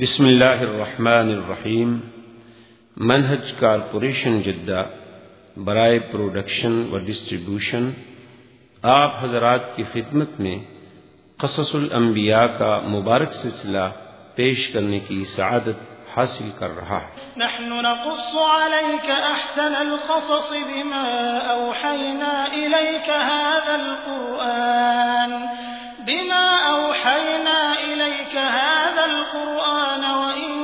بسم اللہ الرحمن الرحیم منہج کارپوریشن جدہ برائے پروڈکشن و ڈسٹریبیوشن آپ حضرات کی خدمت میں قصص الانبیاء کا مبارک سلسلہ پیش کرنے کی سعادت حاصل کر رہا ہے نحن نقص عليك أحسن القصص بما أوحينا إليك هذا القرآن بما أوحينا إليك هذا القرآن وإن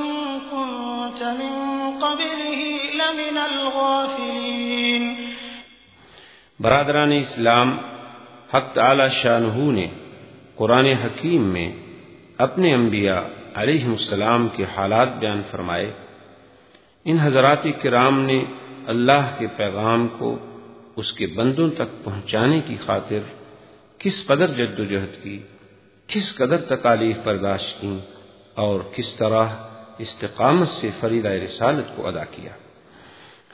كنت من قبله لمن الغافلين. برادران اسلام، حق تعالی شاہ نے قرآن حکیم میں اپنے انبیاء علیہ السلام کے حالات بیان فرمائے۔ ان حضرات کرام نے اللہ کے پیغام کو اس کے بندوں تک پہنچانے کی خاطر کس قدر جد و جہد کی، کس قدر تکالیف برداشت کی۔ اور کس طرح استقامت سے فریدہ رسالت کو ادا کیا۔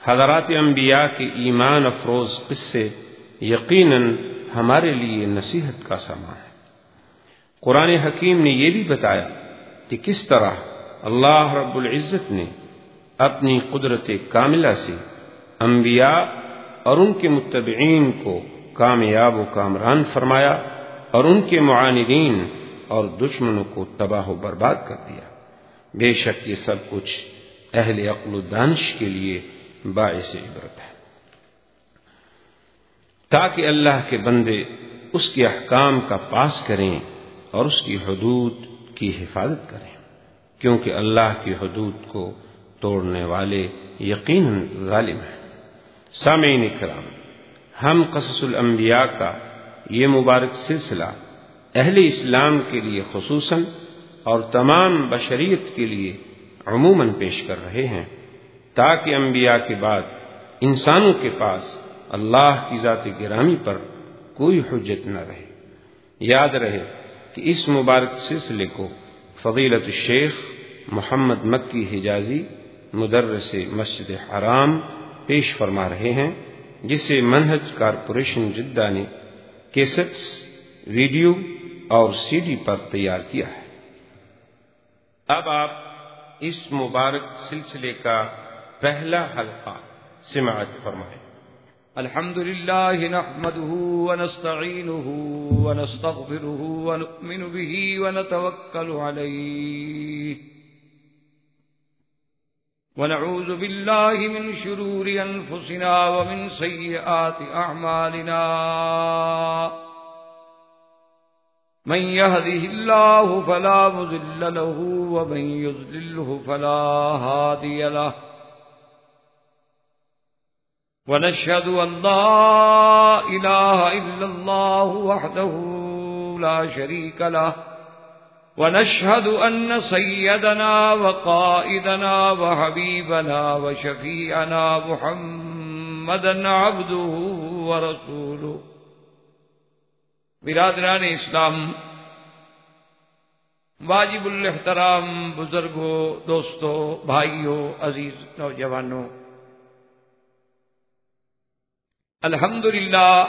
حضرات انبیاء کے ایمان افروز قصے یقیناً ہمارے لیے نصیحت کا سامان ہے۔ قرآن حکیم نے یہ بھی بتایا کہ کس طرح اللہ رب العزت نے اپنی قدرت کاملہ سے انبیاء اور ان کے متبعین کو کامیاب و کامران فرمایا اور ان کے معاندین اور دشمنوں کو تباہ و برباد کر دیا۔ بے شک یہ سب کچھ اہل عقل و دانش کے لیے باعث عبرت ہے۔ تاکہ اللہ کے بندے اس کے احکام کا پاس کریں اور اس کی حدود کی حفاظت کریں، کیونکہ اللہ کی حدود کو توڑنے والے یقیناً ظالم ہیں۔ سامعین کرام، ہم قصص الانبیاء کا یہ مبارک سلسلہ اہل اسلام کے لیے خصوصاً اور تمام بشریت کے لیے عموماً پیش کر رہے ہیں، تاکہ انبیاء کے بعد انسانوں کے پاس اللہ کی ذات گرامی پر کوئی حجت نہ رہے۔ یاد رہے کہ اس مبارک سلسلے کو فضیلت الشیخ محمد مکی حجازی مدرس مسجد حرام پیش فرما رہے ہیں، جسے منہج کارپوریشن جدہ نے کیسٹس، ویڈیو اور سی ڈی پر تیار کیا ہے۔ اب آپ اس مبارک سلسلے کا پہلا حلقہ سماعت فرمائیں۔ الحمد لله نحمده ونستعينه ونستغفره ونؤمن به ونتوكل عليه ونعوذ بالله من شرور أنفسنا ومن سيئات أعمالنا من يهده الله فلا مذل له ومن يذلله فلا هادي له. ونشهد أن لا إله إلا الله وحده لا شريك له. ونشهد أن سيدنا وقائدنا وحبيبنا وشفيعنا محمدا عبده ورسوله. برادران اسلام، واجب الاحترام بزرگوں دوستوں بھائیوں عزیز نوجوانوں الحمد للہ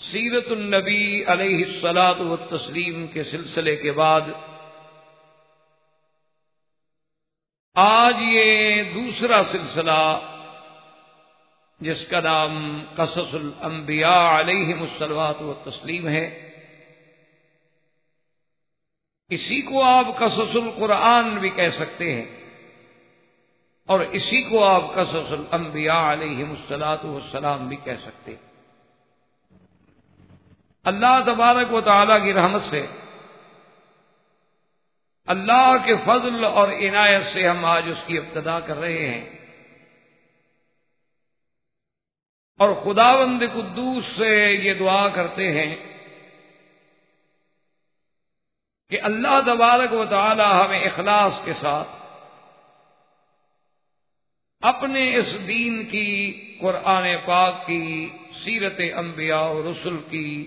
سیرت النبی علیہ السلاط و تسلیم کے سلسلے کے بعد آج یہ دوسرا سلسلہ جس کا نام قصص الانبیاء علیہ مسلوات و تسلیم ہے۔ اسی کو آپ قصص القرآن بھی کہہ سکتے ہیں۔ اور اسی کو آپ قصص الانبیاء علیہ مسلاط والسلام بھی کہہ سکتے ہیں۔ اللہ تبارک و تعالی کی رحمت سے اللہ کے فضل اور عنایت سے ہم آج اس کی ابتدا کر رہے ہیں۔ اور خدا بند قدوس سے یہ دعا کرتے ہیں کہ اللہ تبارک و تعالی ہمیں اخلاص کے ساتھ اپنے اس دین کی، قرآن پاک کی، سیرت انبیاء اور رسول کی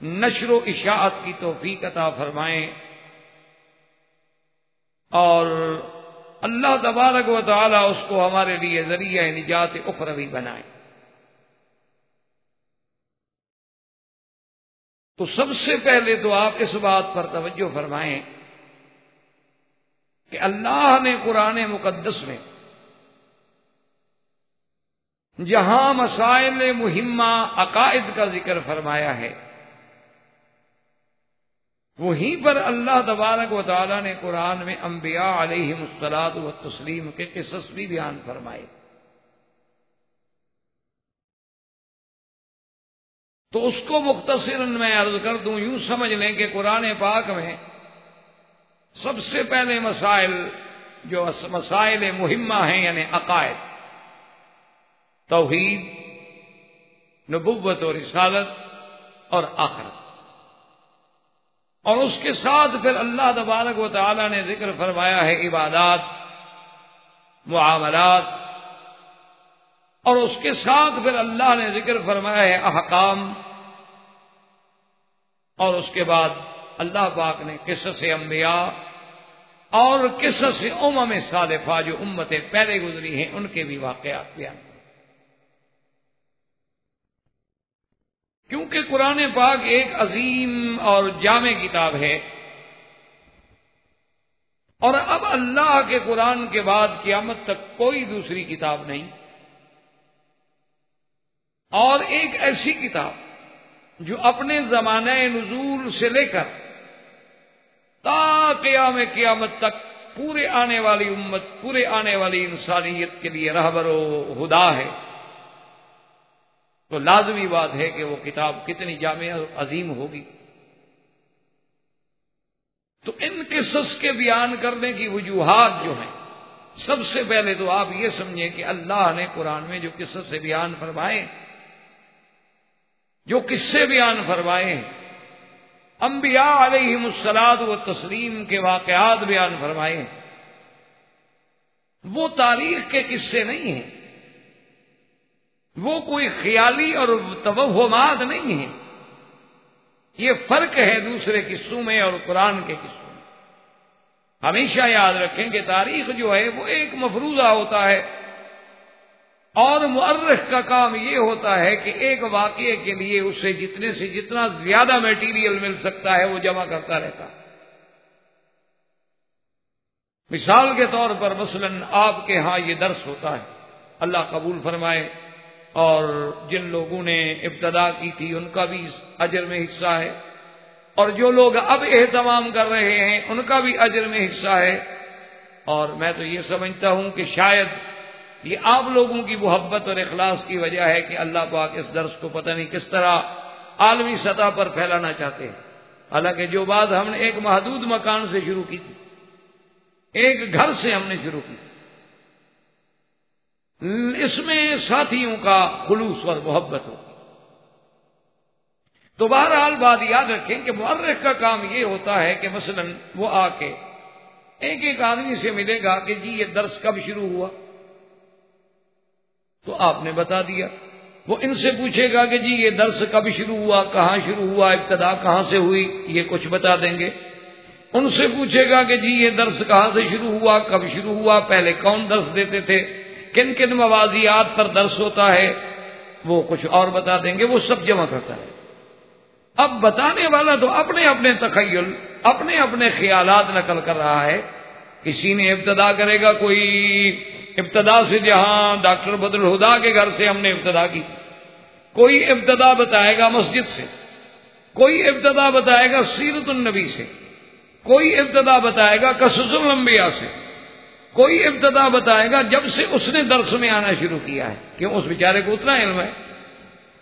نشر و اشاعت کی توفیق عطا فرمائیں اور اللہ تبارک و تعالی اس کو ہمارے لیے ذریعہ نجات اخروی بنائے تو سب سے پہلے تو آپ اس بات پر توجہ فرمائیں کہ اللہ نے قرآن مقدس میں جہاں مسائل مہمہ عقائد کا ذکر فرمایا ہے، وہیں پر اللہ تبارک و تعالی نے قرآن میں انبیاء علیہ مسلاد و تسلیم کے قصص بھی بیان فرمائے۔ تو اس کو مختصر میں عرض کر دوں، یوں سمجھ لیں کہ قرآن پاک میں سب سے پہلے مسائل جو مسائل مہمہ ہیں یعنی عقائد، توحید، نبوت و رسالت اور آخرت اور اس کے ساتھ پھر اللہ تبارک و تعالی نے ذکر فرمایا ہے، عبادات، معاملات اور اس کے ساتھ پھر اللہ نے ذکر فرمایا ہے احکام اور اس کے بعد اللہ پاک نے قصص انبیاء اور قصص امم صالفہ جو امتیں پہلے گزری ہیں، ان کے بھی واقعات بیان کیونکہ قرآن پاک ایک عظیم اور جامع کتاب ہے، اور اب اللہ کے قرآن کے بعد قیامت تک کوئی دوسری کتاب نہیں۔ اور ایک ایسی کتاب جو اپنے زمانہ نزول سے لے کر تا قیام قیامت تک پورے آنے والی امت، پورے آنے والی انسانیت کے لیے رہبر و ہدا ہے۔ تو لازمی بات ہے کہ وہ کتاب کتنی جامع عظیم ہوگی۔ تو ان کے سس کے بیان کرنے کی وجوہات جو ہیں، سب سے پہلے تو آپ یہ سمجھیں کہ اللہ نے قرآن میں جو قصص سے بیان فرمائے جو قصے بیان فرمائے ہیں۔ انبیاء علیہ مسلاد و تسلیم کے واقعات بیان فرمائے ہیں۔ وہ تاریخ کے قصے نہیں ہیں۔ وہ کوئی خیالی اور توہمات نہیں ہے یہ فرق ہے دوسرے قصوں میں اور قرآن کے قصوں میں۔ ہمیشہ یاد رکھیں کہ تاریخ جو ہے وہ ایک مفروضہ ہوتا ہے۔ اور مرخ کا کام یہ ہوتا ہے کہ ایک واقعے کے لیے اسے جتنے سے جتنا زیادہ میٹیریل مل سکتا ہے وہ جمع کرتا رہتا۔ مثال کے طور پر مثلا آپ کے ہاں یہ درس ہوتا ہے۔ اللہ قبول فرمائے اور جن لوگوں نے ابتدا کی تھی ان کا بھی اجر میں حصہ ہے۔ اور جو لوگ اب اہتمام کر رہے ہیں ان کا بھی اجر میں حصہ ہے۔ اور میں تو یہ سمجھتا ہوں کہ شاید یہ آپ لوگوں کی محبت اور اخلاص کی وجہ ہے کہ اللہ پاک اس درس کو پتہ نہیں کس طرح عالمی سطح پر پھیلانا چاہتے ہیں۔ حالانکہ جو بات ہم نے ایک محدود مکان سے شروع کی تھی، ایک گھر سے ہم نے شروع کی اس میں ساتھیوں کا خلوص اور محبت ہو تو بہرحال بات یاد رکھیں کہ مرخ کا کام یہ ہوتا ہے کہ مثلا وہ آ کے ایک ایک آدمی سے ملے گا کہ جی یہ درس کب شروع ہوا؟ تو آپ نے بتا دیا۔ وہ ان سے پوچھے گا کہ جی یہ درس کب شروع ہوا؟ کہاں شروع ہوا؟ ابتدا کہاں سے ہوئی؟ یہ کچھ بتا دیں گے۔ ان سے پوچھے گا کہ جی یہ درس کہاں سے شروع ہوا؟ کب شروع ہوا؟ پہلے کون درس دیتے تھے؟ کن کن موازیات پر درس ہوتا ہے؟ وہ کچھ اور بتا دیں گے۔ وہ سب جمع کرتا ہے۔ اب بتانے والا تو اپنے اپنے تخیل، اپنے اپنے خیالات نقل کر رہا ہے۔ کسی نے ابتدا کرے گا، کوئی ابتدا سے جہاں ڈاکٹر بدر ہدا کے گھر سے ہم نے ابتدا کی کوئی ابتدا بتائے گا مسجد سے، کوئی ابتدا بتائے گا سیرت النبی سے، کوئی ابتدا بتائے گا کسز الانبیاء سے، کوئی ابتدا بتائے گا جب سے اس نے درس میں آنا شروع کیا ہے۔ کیوں؟ اس بیچارے کو اتنا علم ہے۔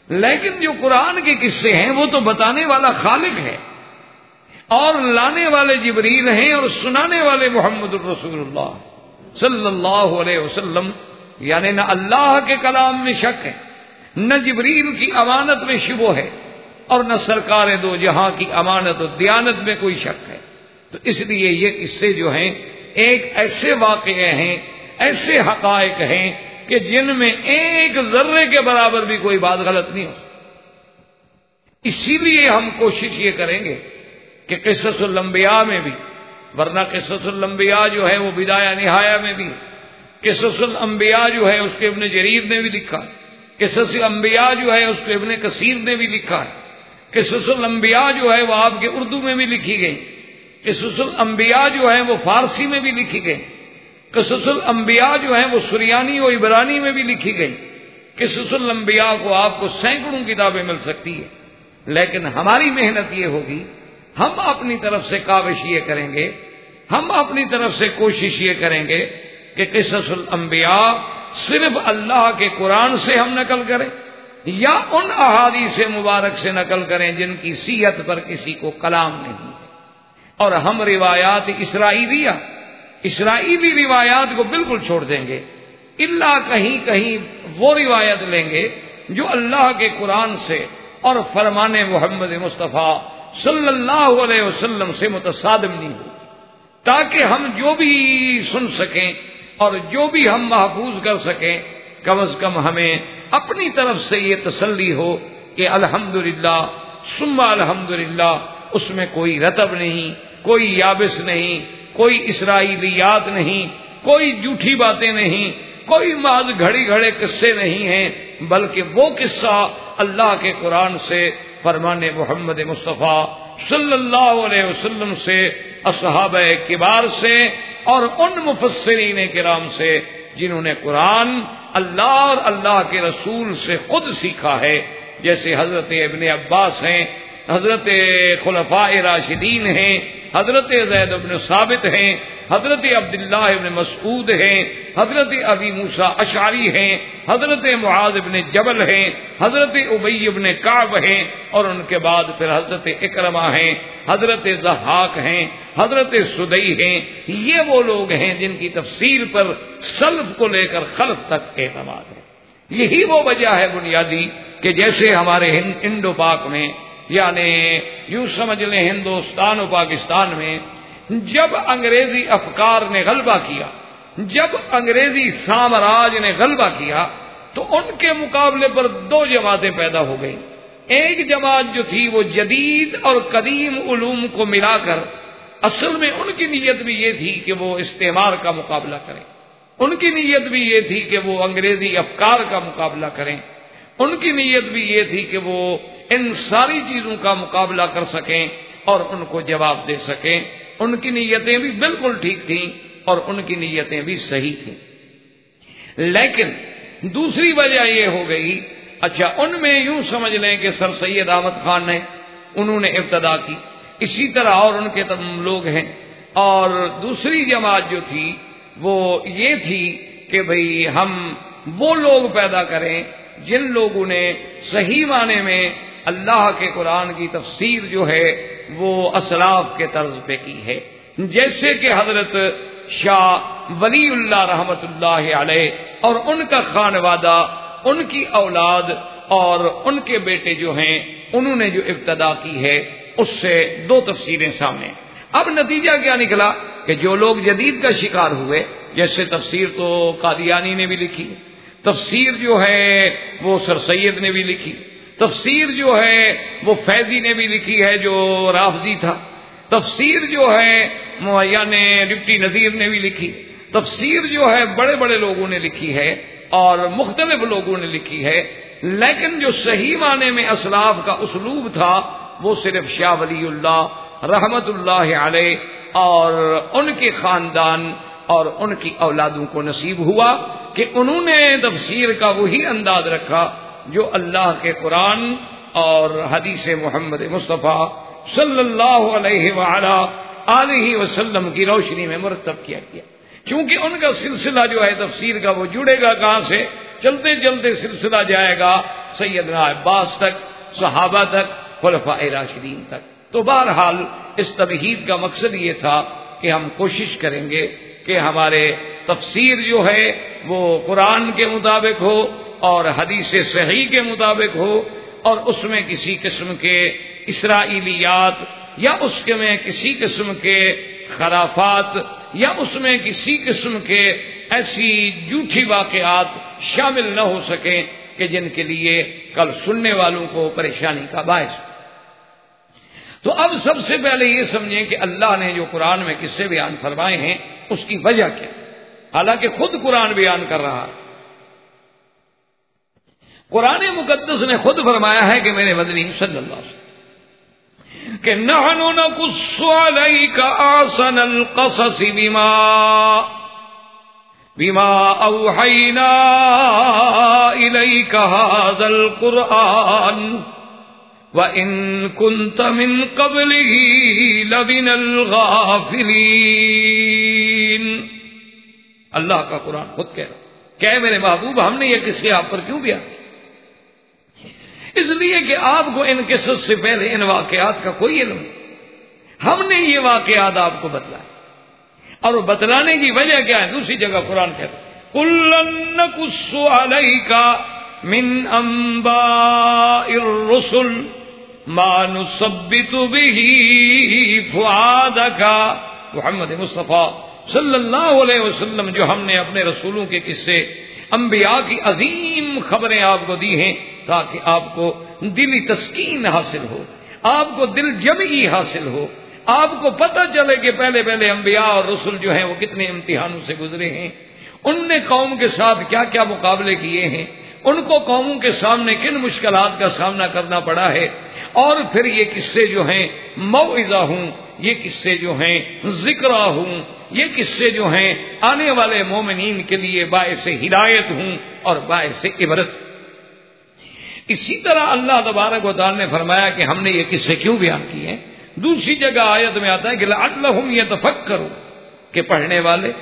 لیکن جو قرآن کے قصے ہیں، وہ تو بتانے والا خالق ہے۔ اور لانے والے جبریل ہیں اور سنانے والے محمد الرسول اللہ۔ صلی اللہ علیہ وسلم یعنی نہ اللہ کے کلام میں شک ہے، نہ جبریل کی امانت میں شبو ہے، اور نہ سرکار دو جہاں کی امانت و دیانت میں کوئی شک ہے۔ تو اس لیے یہ قصے جو ہیں، ایک ایسے واقعے ہیں، ایسے حقائق ہیں کہ جن میں ایک ذرے کے برابر بھی کوئی بات غلط نہیں ہو۔ اسی لیے ہم کوشش یہ کریں گے کہ قصص الانبیاء میں بھی ورنہ قصص الانبیاء جو ہے وہ بدایا نہایا میں بھی قصص الانبیاء جو ہے اس کو ابن جریر نے بھی لکھا قصص الانبیاء جو ہے اس کو ابن کثیر نے بھی لکھا ہے۔ قصص الانبیاء جو ہے وہ آپ کے اردو میں بھی لکھی گئی۔ قصص الانبیاء جو ہیں وہ فارسی میں بھی لکھی گئی۔ قصص الانبیاء جو ہیں وہ سریانی و عبرانی میں بھی لکھی گئی۔ قصص الانبیاء کو آپ کو سینکڑوں کتابیں مل سکتی ہے لیکن ہماری محنت یہ ہوگی ہم اپنی طرف سے کاوش یہ کریں گے، ہم اپنی طرف سے کوشش یہ کریں گے کہ قصص الانبیاء صرف اللہ کے قرآن سے ہم نقل کریں یا ان احادیث مبارک سے نقل کریں جن کی سیت پر کسی کو کلام نہیں ہے۔ اور ہم روایات اسرائیلیہ، اسرائیلی روایات کو بالکل چھوڑ دیں گے۔ اللہ کہیں کہیں وہ روایت لیں گے جو اللہ کے قرآن سے اور فرمان محمد مصطفیٰ صلی اللہ علیہ وسلم سے متصادم نہیں ہو تاکہ ہم جو بھی سن سکیں اور جو بھی ہم محفوظ کر سکیں، کم از کم ہمیں اپنی طرف سے یہ تسلی ہو کہ الحمد للہ سما الحمد اس میں کوئی رتب نہیں، کوئی یابس نہیں، کوئی اسرائیلیات نہیں، کوئی جھوٹھی باتیں نہیں، کوئی بعض گھڑی گھڑے قصے نہیں ہیں، بلکہ وہ قصہ اللہ کے قرآن سے فرمان محمد مصطفیٰ صلی اللہ علیہ وسلم سے اصحاب کبار سے اور ان مفسرین کرام سے جنہوں نے قرآن اللہ اور اللہ کے رسول سے خود سیکھا ہے۔ جیسے حضرت ابن عباس ہیں، حضرت خلفاء راشدین ہیں، حضرت زید ابن ثابت ہیں حضرت عبداللہ ابن مسعود ہیں، حضرت ابی موسا اشاری ہیں، حضرت معاذ ابن جبل ہیں، حضرت ابئی ابن کعب ہیں، اور ان کے بعد پھر حضرت اکرما ہیں، حضرت زحاق ہیں، حضرت سدئی ہیں، یہ وہ لوگ ہیں جن کی تفسیر پر سلف کو لے کر خلف تک اعتماد ہے۔ یہی وہ وجہ ہے بنیادی کہ جیسے ہمارے انڈو پاک میں یعنی یوں سمجھ لیں ہندوستان و پاکستان میں جب انگریزی افکار نے غلبہ کیا، جب انگریزی سامراج نے غلبہ کیا، تو ان کے مقابلے پر دو جماعتیں پیدا ہو گئی ایک جماعت جو تھی وہ جدید اور قدیم علوم کو ملا کر، اصل میں ان کی نیت بھی یہ تھی کہ وہ استعمار کا مقابلہ کریں۔ ان کی نیت بھی یہ تھی کہ وہ انگریزی افکار کا مقابلہ کریں۔ ان کی نیت بھی یہ تھی کہ وہ ان ساری چیزوں کا مقابلہ کر سکیں اور ان کو جواب دے سکیں۔ ان کی نیتیں بھی بالکل ٹھیک تھیں اور ان کی نیتیں بھی صحیح تھیں۔ لیکن دوسری وجہ یہ ہو گئی اچھا ان میں یوں سمجھ لیں کہ سر سید احمد خان نے انہوں نے ابتدا کی۔ اسی طرح اور ان کے تم لوگ ہیں۔ اور دوسری جماعت جو تھی، وہ یہ تھی کہ بھئی ہم وہ لوگ پیدا کریں جن لوگوں نے صحیح معنی میں اللہ کے قرآن کی تفسیر جو ہے وہ اسلاف کے طرز پہ کی ہے۔ جیسے کہ حضرت شاہ ولی اللہ رحمت اللہ علیہ اور ان کا خانوادہ ان کی اولاد اور ان کے بیٹے جو ہیں، انہوں نے جو ابتدا کی ہے، اس سے دو تفسیریں سامنے۔ اب نتیجہ کیا نکلا کہ جو لوگ جدید کا شکار ہوئے، جیسے تفسیر تو قادیانی نے بھی لکھی، تفسیر جو ہے وہ سر سید نے بھی لکھی۔ تفسیر جو ہے وہ فیضی نے بھی لکھی ہے جو رافضی تھا۔ تفسیر جو ہے معیہ یعنی نے ڈپٹی نذیر نے بھی لکھی۔ تفسیر جو ہے بڑے بڑے لوگوں نے لکھی ہے اور مختلف لوگوں نے لکھی ہے۔ لیکن جو صحیح معنی میں اسلاف کا اسلوب تھا وہ صرف شاہ ولی اللہ رحمت اللہ علیہ اور ان کے خاندان اور ان کی اولادوں کو نصیب ہوا کہ انہوں نے تفسیر کا وہی انداز رکھا جو اللہ کے قرآن اور حدیث محمد مصطفیٰ صلی اللہ علیہ علیہ وسلم کی روشنی میں مرتب کیا گیا۔ کیونکہ ان کا سلسلہ جو ہے تفسیر کا وہ جڑے گا کہاں سے؟ چلتے چلتے سلسلہ جائے گا سیدنا عباس تک، صحابہ تک، خلفاء راشدین تک۔ تو بہرحال اس تبہید کا مقصد یہ تھا کہ ہم کوشش کریں گے کہ ہمارے تفسیر جو ہے وہ قرآن کے مطابق ہو اور حدیث صحیح کے مطابق ہو اور اس میں کسی قسم کے اسرائیلیات یا اس کے میں کسی قسم کے خرافات یا اس میں کسی قسم کے ایسی جھوٹھی واقعات شامل نہ ہو سکیں کہ جن کے لیے کل سننے والوں کو پریشانی کا باعث تو اب سب سے پہلے یہ سمجھیں کہ اللہ نے جو قرآن میں قصے بیان فرمائے ہیں، اس کی وجہ کیا؟ حالانکہ خود قرآن بیان کر رہا ہے۔ قرآن مقدس نے خود فرمایا ہے کہ میرے مدنی صلی اللہ علیہ وسلم کہ نحن نقص عليك آسن القصص بما بما اوحينا اليك هذا القرآن وإن كنت من قبله لمن الغافلين اللہ کا قرآن خود کہہ رہا کہ میرے محبوب، ہم نے یہ قصے آپ پر کیوں بیان اس لیے کہ آپ کو ان قصص سے پہلے ان واقعات کا کوئی علم نہیں۔ ہم نے یہ واقعات آپ کو بتلایا اور بتلانے کی وجہ کیا ہے؟ دوسری جگہ قرآن کہتا کلن کسو علیہ کا من امبا الرسل مان سبت بھی کا محمد مصطفیٰ صلی اللہ علیہ وسلم جو ہم نے اپنے رسولوں کے قصے، انبیاء کی عظیم خبریں آپ کو دی ہیں۔ تاکہ آپ کو دلی تسکین حاصل ہو، آپ کو دل جمعی حاصل ہو۔ آپ کو پتہ چلے کہ پہلے پہلے انبیاء اور رسول جو ہیں وہ کتنے امتحانوں سے گزرے ہیں۔ ان نے قوم کے ساتھ کیا کیا مقابلے کیے ہیں؟ ان کو قوموں کے سامنے کن مشکلات کا سامنا کرنا پڑا ہے؟ اور پھر یہ قصے جو ہیں موضا ہوں، یہ قصے جو ہیں ذکر ہوں، یہ قصے جو ہیں، آنے والے مومنین کے لیے باعث ہدایت ہوں اور باعث عبرت۔ اسی طرح اللہ تبارک و تعالی نے فرمایا کہ ہم نے یہ قصے کیوں بیان کیے ہیں؟ دوسری جگہ آیت میں آتا ہے کہ اللہ یہ تفک کرو کہ پڑھنے والے،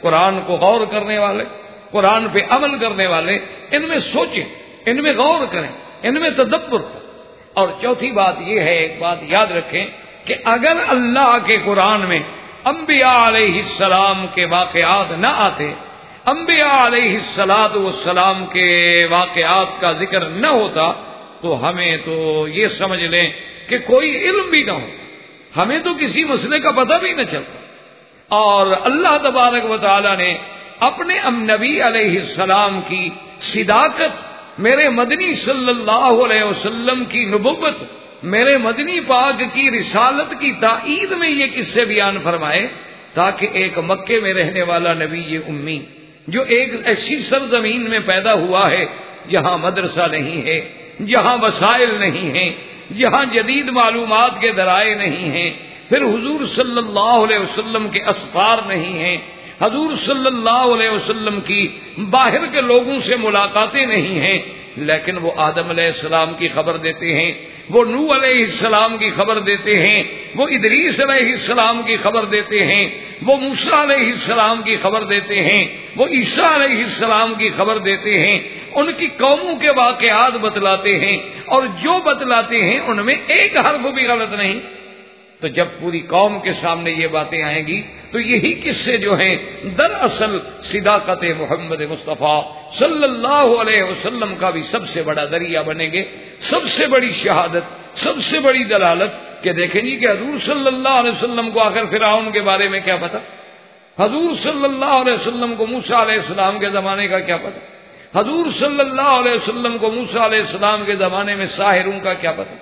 قرآن کو غور کرنے والے، قرآن پہ عمل کرنے والے، ان میں سوچیں، ان میں غور کریں، ان میں تدبر اور چوتھی بات یہ ہے، ایک بات یاد رکھیں کہ اگر اللہ کے قرآن میں انبیاء علیہ السلام کے واقعات نہ آتے انبیاء علیہ السلاد والسلام کے واقعات کا ذکر نہ ہوتا تو ہمیں تو یہ سمجھ لیں کہ کوئی علم بھی نہ ہو۔ ہمیں تو کسی مسئلے کا پتہ بھی نہ چلتا۔ اور اللہ تبارک و تعالی نے اپنے ام نبی علیہ السلام کی صداقت، میرے مدنی صلی اللہ علیہ وسلم کی نبوت، میرے مدنی پاک کی رسالت کی تائید میں یہ قصے بیان فرمائے تاکہ ایک مکے میں رہنے والا نبی یہ امی جو ایک ایسی سرزمین میں پیدا ہوا ہے، جہاں مدرسہ نہیں ہے، جہاں وسائل نہیں ہیں، جہاں جدید معلومات کے ذرائع نہیں ہیں، پھر حضور صلی اللہ علیہ وسلم کے اسفار نہیں ہیں حضور صلی اللہ علیہ وسلم کی باہر کے لوگوں سے ملاقاتیں نہیں ہیں، لیکن وہ آدم علیہ السلام کی خبر دیتے ہیں، وہ نو علیہ السلام کی خبر دیتے ہیں، وہ ادریس علیہ السلام کی خبر دیتے ہیں، وہ موسا علیہ السلام کی خبر دیتے ہیں، وہ عیسیٰ علیہ السلام کی خبر دیتے ہیں، ان کی قوموں کے واقعات بتلاتے ہیں، اور جو بتلاتے ہیں ان میں ایک حرف بھی غلط نہیں۔ تو جب پوری قوم کے سامنے یہ باتیں آئیں گی، تو یہی قصے جو ہیں دراصل صداقت محمد مصطفیٰ صلی اللہ علیہ وسلم کا بھی سب سے بڑا ذریعہ بنیں گے، سب سے بڑی شہادت، سب سے بڑی دلالت کہ دیکھیں جی کہ حضور صلی اللہ علیہ وسلم کو آخر فرعون کے بارے میں کیا پتا حضور صلی اللہ علیہ وسلم کو موسا علیہ السلام کے زمانے کا کیا پتا حضور صلی اللہ علیہ وسلم کو موسا علیہ السلام کے زمانے میں ساحروں کا کیا پتا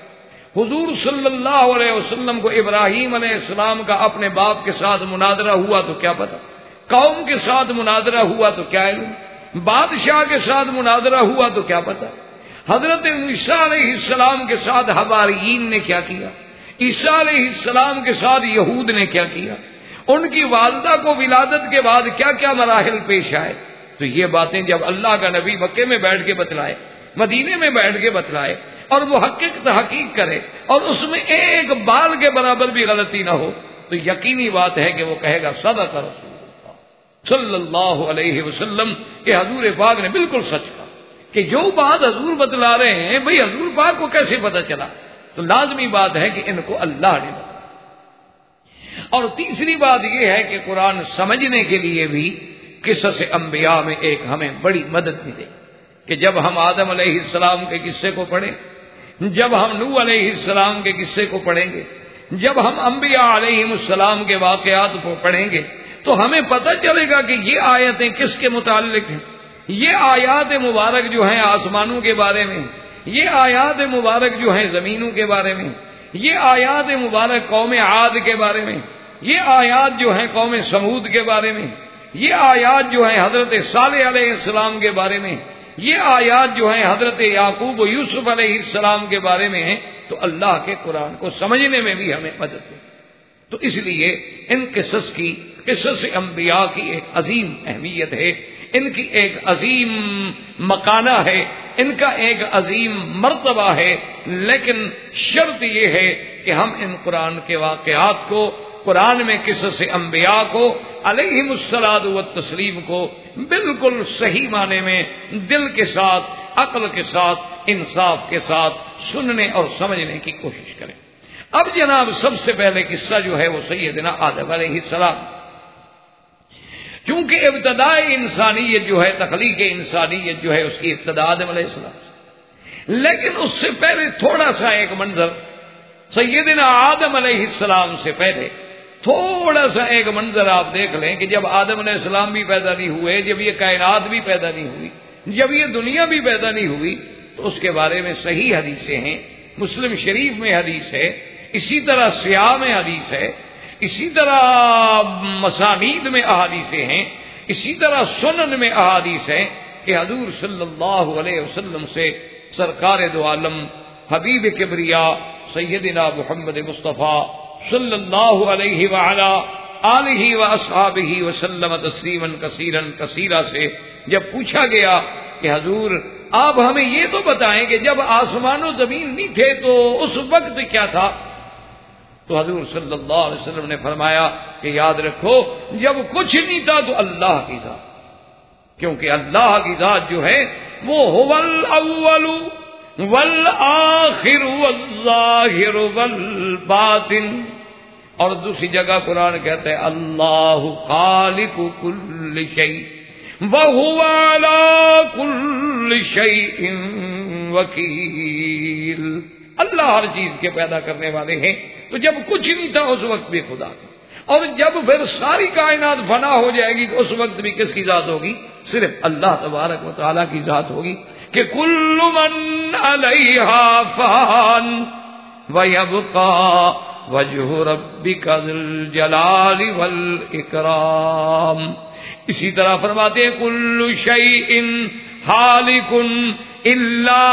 حضور صلی اللہ علیہ وسلم کو ابراہیم علیہ السلام کا اپنے باپ کے ساتھ مناظرہ ہوا تو کیا پتا؟ قوم کے ساتھ مناظرہ ہوا تو کیا علم؟ بادشاہ کے ساتھ مناظرہ ہوا تو کیا پتا؟ حضرت عیسیٰ علیہ السلام کے ساتھ حبارین نے کیا کیا؟ عیسیٰ علیہ السلام کے ساتھ یہود نے کیا کیا؟ ان کی والدہ کو ولادت کے بعد کیا کیا مراحل پیش آئے؟ تو یہ باتیں جب اللہ کا نبی مکے میں بیٹھ کے بتلائے، مدینے میں بیٹھ کے بتلائے اور وہ حقیق تحقیق کرے اور اس میں ایک بال کے برابر بھی غلطی نہ ہو، تو یقینی بات ہے کہ وہ کہے گا سدا کر صلی اللہ علیہ وسلم، کہ حضور پاک نے بالکل سچ کہا کہ جو بات حضور بتلا رہے ہیں بھائی حضور پاک کو کیسے پتا چلا؟ تو لازمی بات ہے کہ ان کو اللہ نے اور تیسری بات یہ ہے کہ قرآن سمجھنے کے لیے بھی قصص انبیاء میں ایک ہمیں بڑی مدد ملے کہ جب ہم آدم علیہ السلام کے قصے کو پڑھیں جب ہم نو علیہ السلام کے قصے کو پڑھیں گے، جب ہم انبیاء علیہ السلام کے واقعات کو پڑھیں گے، تو ہمیں پتہ چلے گا کہ یہ آیتیں کس کے متعلق ہیں۔ یہ آیات مبارک جو ہیں آسمانوں کے بارے میں، یہ آیات مبارک جو ہیں زمینوں کے بارے میں، یہ آیات مبارک قوم عاد کے بارے میں، یہ آیات جو ہیں قوم سمود کے بارے میں، یہ آیات جو ہیں حضرت صالح علیہ السلام کے بارے میں یہ آیات جو ہیں حضرت یعقوب و یوسف علیہ السلام کے بارے میں ہیں، تو اللہ کے قرآن کو سمجھنے میں بھی ہمیں مدد دے۔ تو اس لیے ان قصص کی، قصص انبیاء کی ایک عظیم اہمیت ہے۔ ان کی ایک عظیم مکانہ ہے، ان کا ایک عظیم مرتبہ ہے۔ لیکن شرط یہ ہے کہ ہم ان قرآن کے واقعات کو، قرآن میں قصص انبیاء کو علیہ السلاد و تسلیم کو بالکل صحیح معنی میں دل کے ساتھ، عقل کے ساتھ، انصاف کے ساتھ سننے اور سمجھنے کی کوشش کریں۔ اب جناب سب سے پہلے قصہ جو ہے وہ سیدنا آدم علیہ السلام۔ چونکہ ابتدائی انسانیت جو ہے، تخلیق انسانیت جو ہے، اس کی ابتدا آدم علیہ السلام لیکن اس سے پہلے تھوڑا سا ایک منظر، سیدنا آدم علیہ السلام سے پہلے۔ تھوڑا سا ایک منظر آپ دیکھ لیں کہ جب آدم علیہ السلام بھی پیدا نہیں ہوئے، جب یہ کائنات بھی پیدا نہیں ہوئی، جب یہ دنیا بھی پیدا نہیں ہوئی، تو اس کے بارے میں صحیح حدیثیں ہیں، مسلم شریف میں حدیث ہے، اسی طرح سیاہ میں حدیث ہے، اسی طرح مسانید میں احادیثیں ہیں، اسی طرح سنن میں احادیث ہیں کہ حضور صلی اللہ علیہ وسلم سے سرکار دو عالم حبیب کبریا، سیدنا محمد مصطفیٰ صلی اللہ علیہ علیہ و اصحاب وسلم تسلیم کثیرن کثیرہ سے جب پوچھا گیا کہ حضور، آپ ہمیں یہ تو بتائیں کہ جب آسمان و زمین نہیں تھے تو اس وقت کیا تھا؟ تو حضور صلی اللہ علیہ وسلم نے فرمایا کہ یاد رکھو، جب کچھ نہیں تھا تو اللہ کی ذات، کیونکہ اللہ کی ذات جو ہے وہ اول والآخر والظاہر والباطن۔ اور دوسری جگہ قرآن کہتے ہیں اللہ خالق کل شعی بہو کل شعی وکیل۔ اللہ ہر چیز کے پیدا کرنے والے ہیں۔ تو جب کچھ نہیں تھا، اس وقت بھی خدا تھا۔ اور جب پھر ساری کائنات فنا ہو جائے گی، تو اس وقت بھی کس کی ذات ہوگی؟ صرف اللہ تبارک و تعالیٰ کی ذات ہوگی۔ کہ کل من علیہ فان ویبقا وجہ ربک ذل جلال والاکرام اسی طرح فرماتے ہیں، کل شیء خالق الا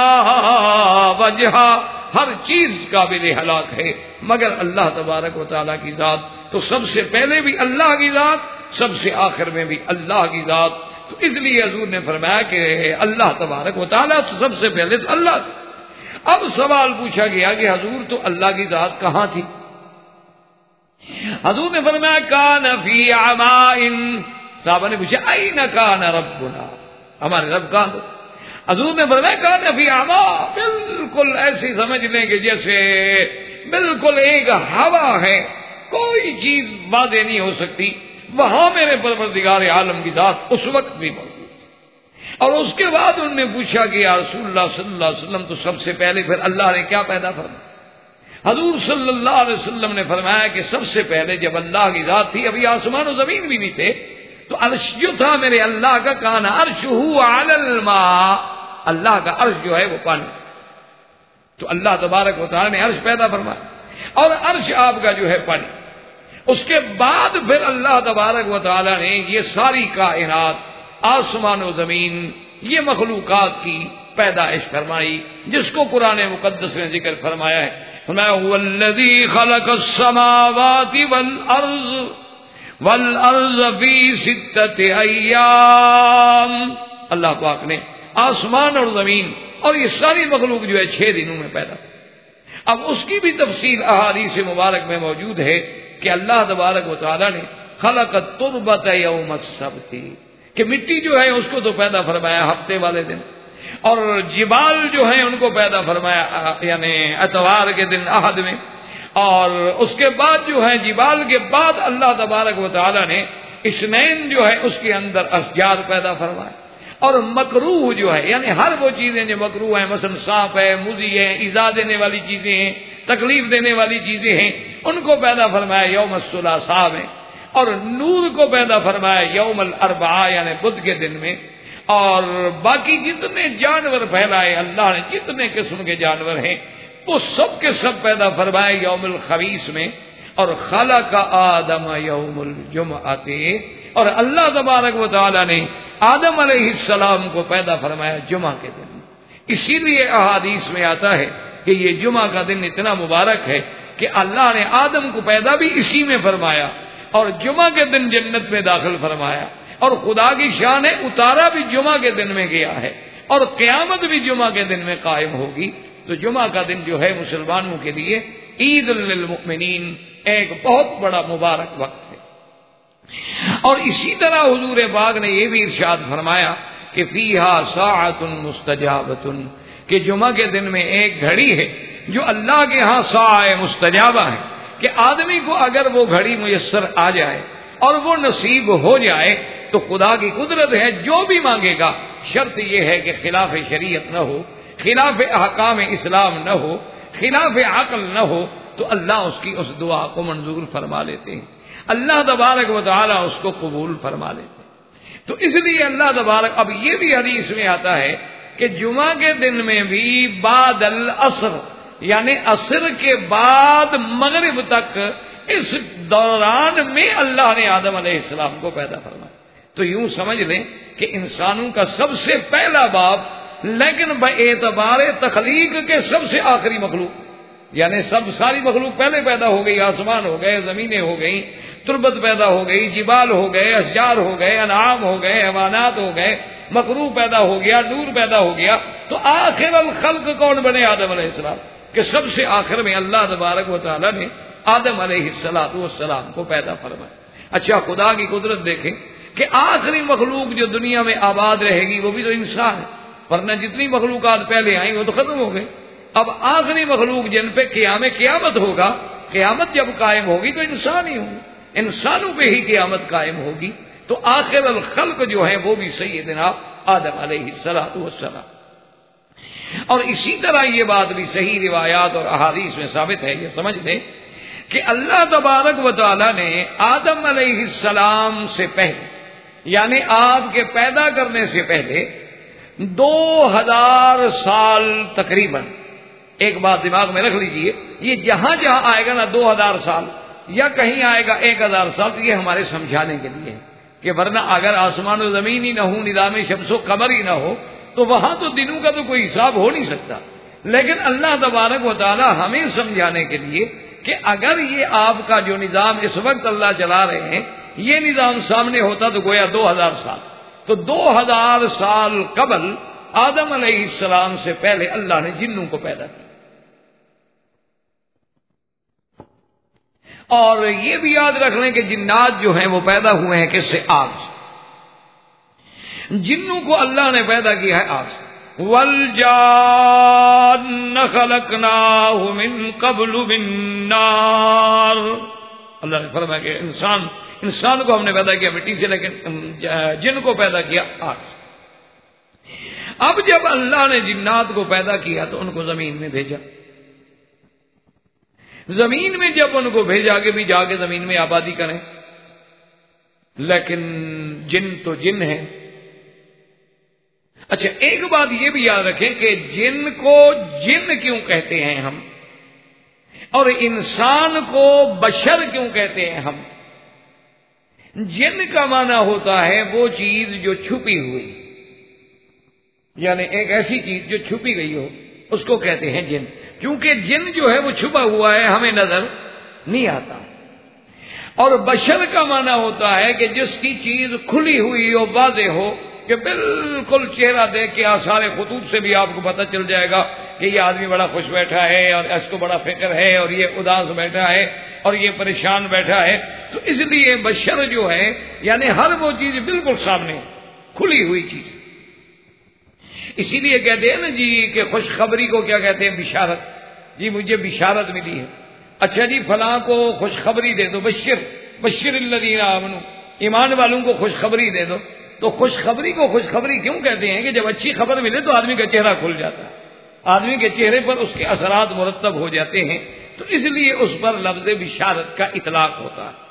وجہ۔ ہر چیز قابل ہلاک ہے، مگر اللہ تبارک و تعالیٰ کی ذات تو سب سے پہلے بھی اللہ کی ذات، سب سے آخر میں بھی اللہ کی ذات۔ تو اس لیے حضور نے فرمایا کہ اللہ تبارک و تعالیٰ سب سے پہلے تو اللہ اب سوال پوچھا گیا کہ حضور تو اللہ کی ذات کہاں تھی؟ حضور نے فرمایا، کان فی صاحب نے پوچھا آئی نہ کان ربنا؟ ہمارے رب کہاں تو حضور نے فرمایا کہا نبی آما بالکل ایسی سمجھ لیں کہ جیسے بالکل ایک ہوا ہے، کوئی چیز واضح نہیں ہو سکتی۔ وہاں میرے پروردگار عالم کی ذات اس وقت بھی موجود اور اس کے بعد انہوں نے پوچھا کہ یا رسول اللہ صلی اللہ علیہ وسلم تو سب سے پہلے پھر اللہ نے کیا پیدا فرمایا؟ حضور صلی اللہ علیہ وسلم نے فرمایا کہ سب سے پہلے جب اللہ کی ذات تھی، ابھی آسمان و زمین بھی نہیں تھے، تو عرش جو تھا میرے اللہ کا کانا عرش ہو اللہ کا عرش جو ہے وہ پانی۔ تو اللہ تبارک و تعالیٰ نے عرش پیدا فرمایا۔ اور عرش آپ کا جو ہے پانی۔ اس کے بعد پھر اللہ تبارک و تعالیٰ نے یہ ساری کائنات، آسمان و زمین، یہ مخلوقات کی پیدائش فرمائی، جس کو قرآن مقدس نے ذکر فرمایا ہے۔ خلق السماوات والارض والارض فی ستت ایام۔ اللہ پاک نے آسمان اور زمین اور یہ ساری مخلوق جو ہے، چھ دنوں میں پیدا۔ اب اس کی بھی تفصیل احادیث مبارک میں موجود ہے۔ کہ اللہ تبارک و تعالیٰ نے خلق تربت یوم تھی کہ مٹی جو ہے اس کو تو پیدا فرمایا ہفتے والے دن، اور جبال جو ہیں ان کو پیدا فرمایا یعنی اتوار کے دن عہد میں، اور اس کے بعد جو ہے جبال کے بعد اللہ تبارک و تعالیٰ نے اسنین جو ہے اس کے اندر اشجار پیدا فرمایا۔ اور مکروح جو ہے یعنی ہر وہ چیزیں جو مکرو ہیں، مثلا صاف ہے، مزی ہے، ایزا دینے والی چیزیں ہیں، تکلیف دینے والی چیزیں ہیں، ان کو پیدا فرمایا یوم الصلاح صاحب ہے اور نور کو پیدا فرمایا یوم الربا یعنی بدھ کے دن میں۔ اور باقی جتنے جانور پھیلائے، اللہ نے جتنے قسم کے جانور ہیں، وہ سب کے سب پیدا فرمائے یوم الخبیس میں۔ اور خالہ کا آدم یوم الجم آتے اور اللہ تبارک و تعالی نے آدم علیہ السلام کو پیدا فرمایا جمعہ کے دن۔ اسی لیے احادیث میں آتا ہے کہ یہ جمعہ کا دن اتنا مبارک ہے کہ اللہ نے آدم کو پیدا بھی اسی میں فرمایا اور جمعہ کے دن جنت میں داخل فرمایا اور خدا کی شان ہے، اتارا بھی جمعہ کے دن میں گیا ہے اور قیامت بھی جمعہ کے دن میں قائم ہوگی۔ تو جمعہ کا دن جو ہے مسلمانوں کے لیے عید للمؤمنین ایک بہت بڑا مبارک وقت ہے۔ اور اسی طرح حضور باغ نے یہ بھی ارشاد فرمایا کہ فیحا ساعت مستجابت کہ جمعہ کے دن میں ایک گھڑی ہے جو اللہ کے ہاں سا مستجابہ ہے، کہ آدمی کو اگر وہ گھڑی میسر آ جائے اور وہ نصیب ہو جائے تو خدا کی قدرت ہے جو بھی مانگے گا۔ شرط یہ ہے کہ خلاف شریعت نہ ہو، خلاف احکام اسلام نہ ہو، خلاف عقل نہ ہو تو اللہ اس کی اس دعا کو منظور فرما لیتے ہیں۔ اللہ تبارک و تعالی اس کو قبول فرما لیتے تو اس لیے اللہ تبارک، اب یہ بھی حدیث میں آتا ہے کہ جمعہ کے دن میں بھی بعد العصر یعنی عصر کے بعد مغرب تک، اس دوران میں اللہ نے آدم علیہ السلام کو پیدا فرمایا۔ تو یوں سمجھ لیں کہ انسانوں کا سب سے پہلا باپ، لیکن اعتبار تخلیق کے سب سے آخری مخلوق۔ یعنی سب ساری مخلوق پہلے پیدا ہو گئی، آسمان ہو گئے، زمینیں ہو گئی تربت پیدا ہو گئی، جبال ہو گئے، اشجار ہو گئے، انعام ہو گئے، حیوانات ہو گئے مکرو پیدا ہو گیا، نور پیدا ہو گیا۔ تو آخر الخلق کون بنے؟ آدم علیہ السلام۔ کہ سب سے آخر میں اللہ تبارک و تعالیٰ نے آدم علیہ السلاط والسلام کو پیدا فرمایا۔ اچھا خدا کی قدرت دیکھیں کہ آخری مخلوق جو دنیا میں آباد رہے گی، وہ بھی تو انسان ہے۔ ورنہ جتنی مخلوقات پہلے آئیں، وہ تو ختم ہو گئے۔ اب آخری مخلوق جن پہ قیام قیامت ہوگا، قیامت جب قائم ہوگی تو انسان ہی ہوں۔ انسانوں پہ ہی قیامت قائم ہوگی۔ تو آخر الخلق جو ہے وہ بھی سیدنا آدم علیہ السلاط والسلام۔ اور اسی طرح یہ بات بھی صحیح روایات اور احادیث میں ثابت ہے، یہ سمجھ لیں کہ اللہ تبارک و تعالی نے آدم علیہ السلام سے پہلے یعنی آپ کے پیدا کرنے سے پہلے دو ہزار سال تقریباً ایک بات دماغ میں رکھ لیجیے، یہ جہاں جہاں آئے گا نا دو ہزار سال، یا کہیں آئے گا ایک ہزار سال، تو یہ ہمارے سمجھانے کے لیے کہ ورنہ اگر آسمان و زمین ہی نہ ہو نظام شمس و قمر ہی نہ ہو، تو وہاں تو دنوں کا تو کوئی حساب ہو نہیں سکتا۔ لیکن اللہ تبارک و تعالی ہمیں سمجھانے کے لیے کہ اگر یہ آپ کا جو نظام اس وقت اللہ چلا رہے ہیں، یہ نظام سامنے ہوتا تو گویا دو ہزار سال۔ تو دو ہزار سال قبل آدم علیہ السلام سے پہلے اللہ نے جنوں کو پیدا کیا۔ اور یہ بھی یاد رکھ لیں کہ جنات جو ہیں وہ پیدا ہوئے ہیں کس سے؟ آگ سے۔ جنوں کو اللہ نے پیدا کیا ہے آگ سے۔ ول من قبل نار اللہ نے فرمایا کہ انسان انسان کو ہم نے پیدا کیا، مٹی سے، لیکن جن کو پیدا کیا آگ سے۔ اب جب اللہ نے جنات کو پیدا کیا تو ان کو زمین میں بھیجا۔ زمین میں جب ان کو بھیجا کے بھی جا کے زمین میں آبادی کریں۔ لیکن جن تو جن ہے اچھا ایک بات یہ بھی یاد رکھیں کہ جن کو جن کیوں کہتے ہیں ہم؟ اور انسان کو بشر کیوں کہتے ہیں ہم؟ جن کا معنی ہوتا ہے وہ چیز جو چھپی ہوئی یعنی ایک ایسی چیز جو چھپی گئی ہو۔ اس کو کہتے ہیں جن۔ کیونکہ جن جو ہے وہ چھپا ہوا ہے، ہمیں نظر نہیں آتا۔ اور بشر کا معنی ہوتا ہے کہ جس کی چیز کھلی ہوئی ہو، واضح ہو، کہ بالکل چہرہ دیکھ کے سارے خطوط سے بھی آپ کو پتہ چل جائے گا کہ یہ آدمی بڑا خوش بیٹھا ہے اور اس کو بڑا فکر ہے اور یہ اداس بیٹھا ہے اور یہ پریشان بیٹھا ہے۔ تو اس لیے بشر جو ہے یعنی ہر وہ چیز بالکل سامنے کھلی ہوئی چیز۔ اسی لیے کہتے ہیں نا جی کہ خوشخبری کو کیا کہتے ہیں؟ بشارت۔ جی مجھے بشارت ملی ہے۔ اچھا جی فلاں کو خوشخبری دے دو، بشر بشر اللہ امن ایمان والوں کو خوشخبری دے دو۔ تو خوشخبری کو خوشخبری کیوں کہتے ہیں کہ جب اچھی خبر ملے تو آدمی کا چہرہ کھل جاتا ہے۔ آدمی کے چہرے پر اس کے اثرات مرتب ہو جاتے ہیں۔ تو اس لیے اس پر لفظ بشارت کا اطلاق ہوتا ہے۔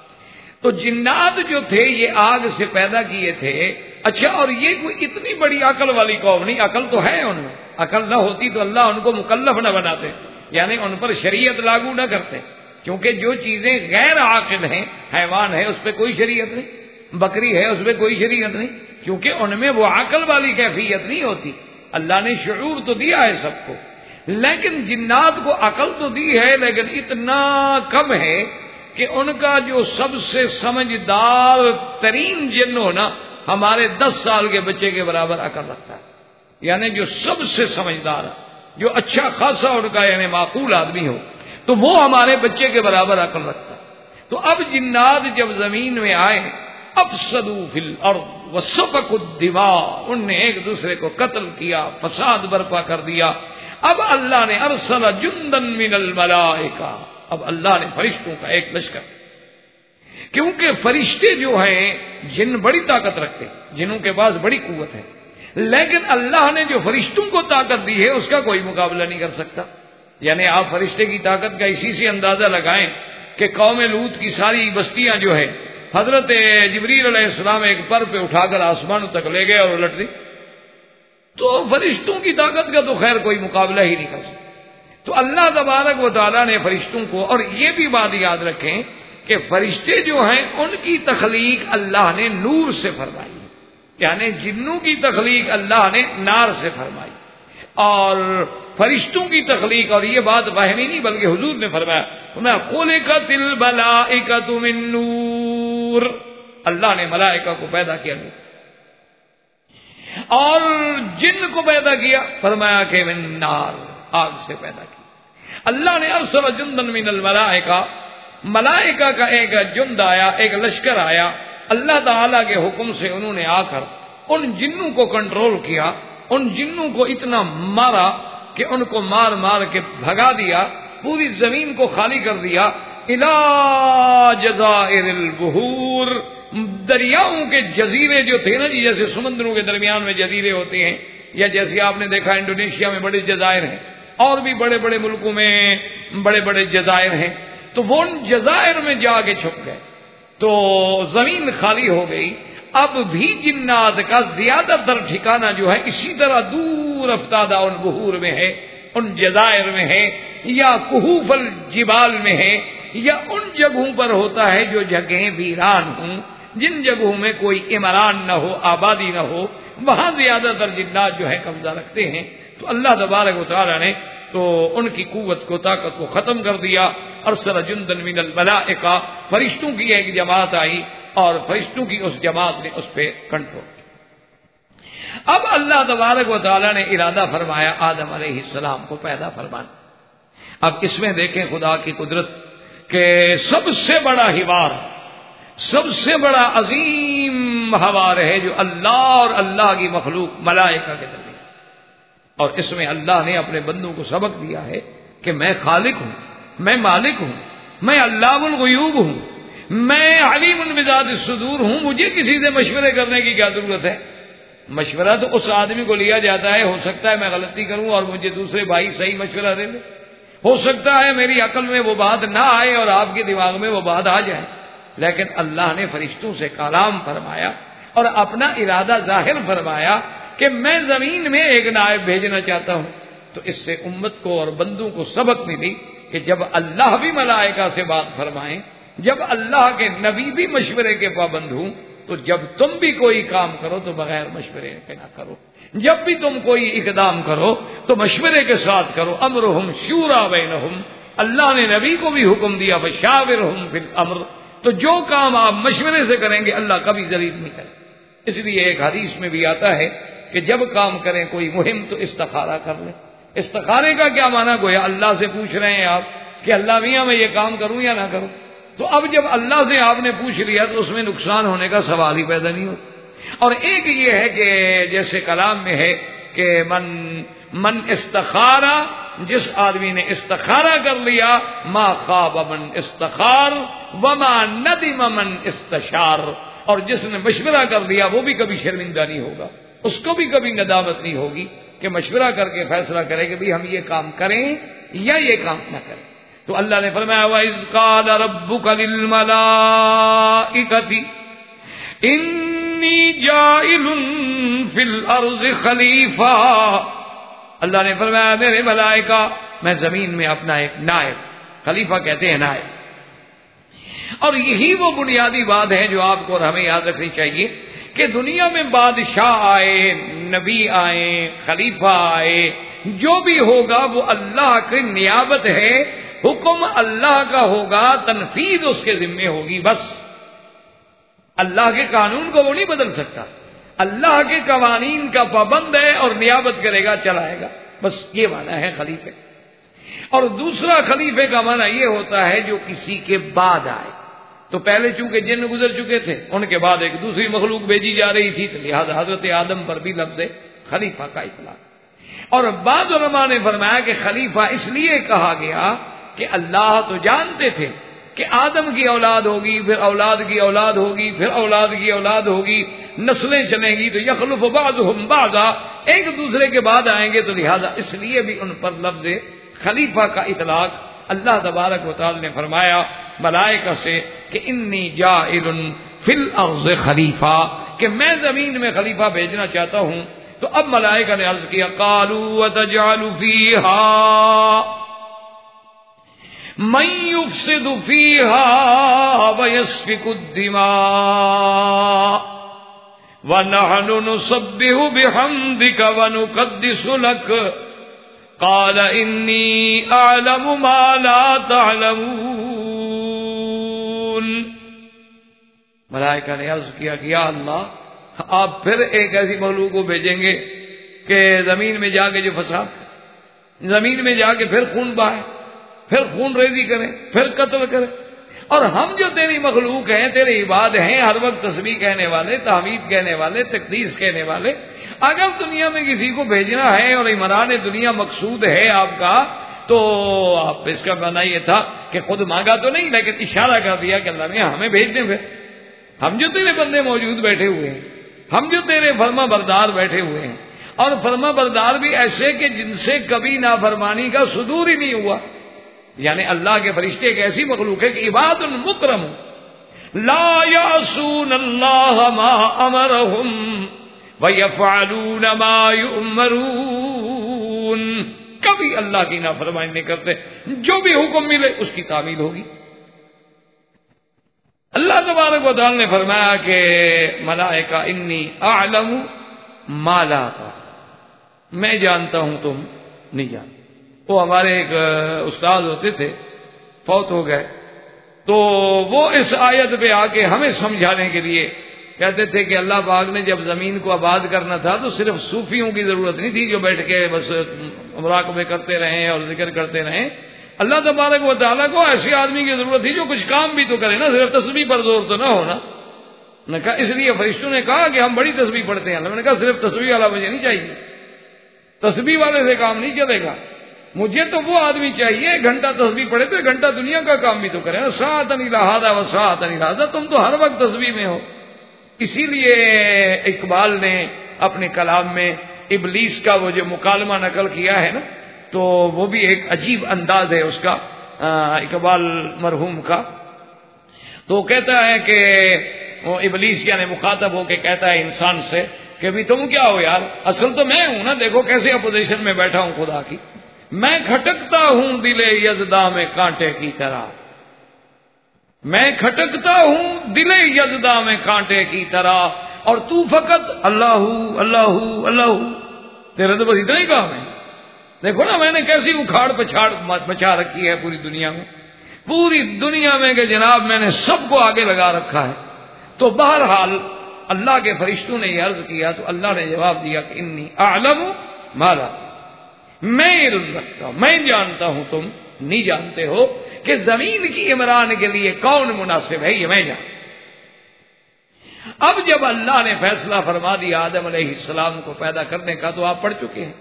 تو جنات جو تھے، یہ آگ سے پیدا کیے تھے اچھا اور یہ کوئی اتنی بڑی عقل والی قوم نہیں، عقل تو ہے ان میں۔ عقل نہ ہوتی تو اللہ ان کو مکلف نہ بناتے یعنی ان پر شریعت لاگو نہ کرتے۔ کیونکہ جو چیزیں غیر عاقل ہیں، حیوان ہے، اس پہ کوئی شریعت نہیں، بکری ہے، اس پہ کوئی شریعت نہیں۔ کیونکہ ان میں وہ عقل والی کیفیت نہیں ہوتی۔ اللہ نے شعور تو دیا ہے سب کو، لیکن جنات کو عقل تو دی ہے، لیکن اتنا کم ہے کہ ان کا جو سب سے سمجھدار ترین جن ہو نا ہمارے دس سال کے بچے کے برابر عقل رکھتا ہے۔ یعنی جو سب سے سمجھدار، جو اچھا خاصا ان کا یعنی معقول آدمی ہو، تو وہ ہمارے بچے کے برابر عقل رکھتا تو اب جنات جب زمین میں آئے اب سدو فل اور وہ سبق ان نے ایک دوسرے کو قتل کیا، فساد برپا کر دیا۔ اب اللہ نے ارسل جندن من الملائکہ۔ اب اللہ نے فرشتوں کا ایک لشکر کیونکہ فرشتے جو ہیں، جن بڑی طاقت رکھتے جنوں کے پاس بڑی قوت ہے۔ لیکن اللہ نے جو فرشتوں کو طاقت دی ہے، اس کا کوئی مقابلہ نہیں کر سکتا۔ یعنی آپ فرشتے کی طاقت کا اسی سے اندازہ لگائیں کہ قوم لوت کی ساری بستیاں جو ہے حضرت جبریل علیہ السلام ایک پر پہ اٹھا کر آسمان تک لے گئے اور الٹ دی۔ تو فرشتوں کی طاقت کا تو خیر کوئی مقابلہ ہی نہیں کر سکتا۔ تو اللہ تبارک و تعالیٰ نے فرشتوں کو، اور یہ بھی بات یاد رکھیں کہ فرشتے جو ہیں ان کی تخلیق اللہ نے نور سے فرمائی یعنی جنوں کی تخلیق اللہ نے نار سے فرمائی اور فرشتوں کی تخلیق اور یہ بات وہمی نہیں بلکہ حضور نے فرمایا میں کھولے کا دل بلا نور اللہ نے ملائکہ کو پیدا کیا نور۔ اور جن کو پیدا کیا، فرمایا کہ من نار، آگ سے پیدا کیا۔ اللہ نے ارسل جندن من الملائکہ ملائکہ کا ایک جند آیا، ایک لشکر آیا۔ اللہ تعالی کے حکم سے انہوں نے آ کر ان جنوں کو کنٹرول کیا، ان جنوں کو اتنا مارا کہ ان کو مار مار کے بھگا دیا، پوری زمین کو خالی کر دیا۔ الا جزائر البہور دریاؤں کے جزیرے جو تھے نا جی جیسے سمندروں کے درمیان میں جزیرے ہوتے ہیں، یا جیسے آپ نے دیکھا انڈونیشیا میں بڑے جزائر ہیں، اور بھی بڑے بڑے ملکوں میں بڑے بڑے جزائر ہیں۔ تو وہ ان جزائر میں جا کے چھپ گئے۔ تو زمین خالی ہو گئی۔ اب بھی جنات کا زیادہ تر ٹھکانا جو ہے اسی طرح دور افتادہ ان بہور میں ہے، ان جزائر میں ہے، یا کہوف الجبال میں ہے، یا ان جگہوں پر ہوتا ہے جو جگہیں ویران ہوں۔ جن جگہوں میں کوئی عمران نہ ہو، آبادی نہ ہو، وہاں زیادہ تر جنات جو ہے قبضہ رکھتے ہیں۔ تو اللہ تبارک و تعالی نے تو ان کی قوت کو، طاقت کو ختم کر دیا۔ اور جندن من الملائکہ، فرشتوں کی ایک جماعت آئی اور فرشتوں کی اس جماعت نے اس پہ کنٹرول اب اللہ تبارک و تعالیٰ نے ارادہ فرمایا آدم علیہ السلام کو پیدا فرمانا۔ اب اس میں دیکھیں خدا کی قدرت کہ سب سے بڑا ہیوار سب سے بڑا عظیم ہوار ہے جو اللہ اور اللہ کی مخلوق، ملائکہ کے درمیان۔ اور اس میں اللہ نے اپنے بندوں کو سبق دیا ہے کہ میں خالق ہوں، میں مالک ہوں، میں اللہ الغیوب ہوں، میں علیم المزاد الصدور ہوں، مجھے کسی سے مشورے کرنے کی کیا ضرورت ہے؟ مشورہ تو اس آدمی کو لیا جاتا ہے، ہو سکتا ہے میں غلطی کروں اور مجھے دوسرے بھائی صحیح مشورہ دے دیں ہو سکتا ہے میری عقل میں وہ بات نہ آئے اور آپ کے دماغ میں وہ بات آ جائے۔ لیکن اللہ نے فرشتوں سے کلام فرمایا اور اپنا ارادہ ظاہر فرمایا کہ میں زمین میں ایک نائب بھیجنا چاہتا ہوں۔ تو اس سے امت کو اور بندوں کو سبق ملی کہ جب اللہ بھی ملائکہ سے بات فرمائیں، جب اللہ کے نبی بھی مشورے کے پابند ہوں، تو جب تم بھی کوئی کام کرو تو بغیر مشورے کے نہ کرو۔ جب بھی تم کوئی اقدام کرو تو مشورے کے ساتھ کرو۔ امرہم شورا بین اللہ نے نبی کو بھی حکم دیا بشاور ہوں پھر امر تو جو کام آپ مشورے سے کریں گے، اللہ کبھی ضرور نہیں کرے۔ اس لیے ایک حدیث میں بھی آتا ہے کہ جب کام کریں کوئی مہم تو استخارہ کر لیں۔ استخارے کا کیا مانا گویا اللہ سے پوچھ رہے ہیں آپ کہ اللہ میاں میں یہ کام کروں یا نہ کروں؟ تو اب جب اللہ سے آپ نے پوچھ لیا تو اس میں نقصان ہونے کا سوال ہی پیدا نہیں ہوتا۔ اور ایک یہ ہے کہ جیسے کلام میں ہے کہ من من استخارا جس آدمی نے استخارہ کر لیا، ما خواب من استخار وما ندم من استشار۔ اور جس نے مشورہ کر لیا وہ بھی کبھی شرمندہ نہیں ہوگا۔ اس کو بھی کبھی ندامت نہیں ہوگی کہ مشورہ کر کے فیصلہ کرے کہ بھائی ہم یہ کام کریں یا یہ کام نہ کریں۔ تو اللہ نے فرمایا، وَإِذْ قَالَ رَبُّكَ لِلْمَلَائِكَةِ إِنِّي جَائِلٌ فِي الْأَرْضِ خَلِيفَةً اللہ نے فرمایا، میرے ملائکہ، میں زمین میں اپنا ایک نائب، خلیفہ کہتے ہیں نائب۔ اور یہی وہ بنیادی بات ہے جو آپ کو اور ہمیں یاد رکھنی چاہیے۔ کہ دنیا میں بادشاہ آئے، نبی آئے، خلیفہ آئے، جو بھی ہوگا وہ اللہ کی نیابت ہے، حکم اللہ کا ہوگا، تنفیذ اس کے ذمے ہوگی، بس۔ اللہ کے قانون کو وہ نہیں بدل سکتا۔ اللہ کے قوانین کا پابند ہے اور نیابت کرے گا، چلائے گا۔ بس یہ مانا ہے خلیفے۔ اور دوسرا خلیفے کا مانا یہ ہوتا ہے جو کسی کے بعد آئے۔ تو پہلے چونکہ جن گزر چکے تھے، ان کے بعد ایک دوسری مخلوق بھیجی جا رہی تھی، تو لہٰذا حضرت آدم پر بھی لفظ خلیفہ کا اطلاع۔ اور بعض علماء نے فرمایا کہ خلیفہ اس لیے کہا گیا کہ اللہ تو جانتے تھے کہ آدم کی اولاد ہوگی، پھر اولاد کی اولاد ہوگی، پھر اولاد کی اولاد ہوگی، نسلیں چلیں گی، تو یخلف بعض ہم بازا ایک دوسرے کے بعد آئیں گے، تو لہذا اس لیے بھی ان پر لفظ خلیفہ کا اطلاق اللہ تبارک و تعالی نے فرمایا۔ ملائکہ سے کہ انی جا فل ارض خلیفہ، کہ میں زمین میں خلیفہ بھیجنا چاہتا ہوں۔ تو اب ملائکہ نے عرض کیا کالو تجالو فیہا، من يفسد فيها ويسفك الدماء، ونحن نصبه بحمدك ونقدس لك قال إني أعلم ما لا تعلمون۔ ملائکہ نے عرض کیا کہ یا اللہ، آپ پھر ایک ایسی مخلوق کو بھیجیں گے کہ زمین میں جا کے جو فساد زمین میں جا کے پھر خون بہائے، پھر خون ریزی کریں پھر قتل کریں اور ہم جو تیری مخلوق ہیں، تیرے عباد ہیں، ہر وقت تصویر کہنے والے، تحمید کہنے والے، تقدیس کہنے والے، اگر دنیا میں کسی کو بھیجنا ہے اور عمران دنیا مقصود ہے آپ کا تو آپ اس کا بنا یہ تھا کہ خود مانگا تو نہیں، لیکن اشارہ کر دیا کہ اللہ نے ہمیں بھیج دیں پھر۔ ہم جو تیرے بندے موجود بیٹھے ہوئے ہیں، ہم جو تیرے فرما بردار بیٹھے ہوئے ہیں۔ اور فرما بردار بھی ایسے کہ جن سے کبھی نافرمانی کا صدور ہی نہیں ہوا۔ یعنی اللہ کے فرشتے ایک ایسی مخلوق ہے کہ عباد المکرم۔ لا یاسون اللہ ما امرهم ویفعلون ما یؤمرون۔ کبھی اللہ کی نافرمانی نہیں کرتے۔ جو بھی حکم ملے اس کی تعمیل ہوگی۔ اللہ تبارک و تعالی نے فرمایا کہ ملائکہ انی اعلم ما لا میں جانتا ہوں تم نہیں جانتے۔ وہ ہمارے ایک استاد ہوتے تھے، فوت ہو گئے۔ تو وہ اس آیت پہ آ کے ہمیں سمجھانے کے لیے کہتے تھے کہ اللہ پاک نے جب زمین کو آباد کرنا تھا تو صرف صوفیوں کی ضرورت نہیں تھی جو بیٹھ کے بس مراقبے کرتے رہیں اور ذکر کرتے رہیں۔ اللہ تبارک و تعالیٰ کو ایسے آدمی کی ضرورت تھی جو کچھ کام بھی تو کرے نا، صرف تصویر پر زور تو نہ ہونا نے کہا، اس لیے فرشتوں نے کہا کہ ہم بڑی تصویر پڑھتے ہیں۔ اللہ نے کہا، صرف تصویر والا مجھے نہیں چاہیے۔ تصویر والے سے کام نہیں چلے گا۔ مجھے تو وہ آدمی چاہیے، گھنٹہ تصویر پڑھے تو گھنٹہ دنیا کا کام بھی تو کرے نا۔ سات نہیں لہٰذا و سات نہیں تم تو ہر وقت تصویر میں ہو۔ اسی لیے اقبال نے اپنے کلام میں ابلیس کا وہ جو مکالمہ نقل کیا ہے نا، تو وہ بھی ایک عجیب انداز ہے اس کا اقبال مرحوم کا۔ تو وہ کہتا ہے کہ وہ ابلیس یعنی مخاطب ہو کے کہتا ہے انسان سے کہ بھی تم کیا ہو یار؟ اصل تو میں ہوں نا، دیکھو کیسے اپوزیشن میں بیٹھا ہوں خدا کی۔ میں کھٹکتا ہوں دل یزدا میں کانٹے کی طرح۔ میں کھٹکتا ہوں دل یزدا میں کانٹے کی طرح اور تو فقط اللہ اللہ اللہ۔ تیرے تو بس اتنا ہی کام ہے۔ دیکھو نا میں نے کیسی اکھاڑ پچھاڑ بچا رکھی ہے پوری دنیا میں۔ پوری دنیا میں کہ جناب میں نے سب کو آگے لگا رکھا ہے۔ تو بہرحال اللہ کے فرشتوں نے یہ عرض کیا تو اللہ نے جواب دیا کہ انی عالم مالا میں علم رکھتا ہوں، میں جانتا ہوں تم نہیں جانتے ہو کہ زمین کی عمران کے لیے کون مناسب ہے، یہ میں جانتا اب جب اللہ نے فیصلہ فرما دیا، آدم علیہ السلام کو پیدا کرنے کا، تو آپ پڑھ چکے ہیں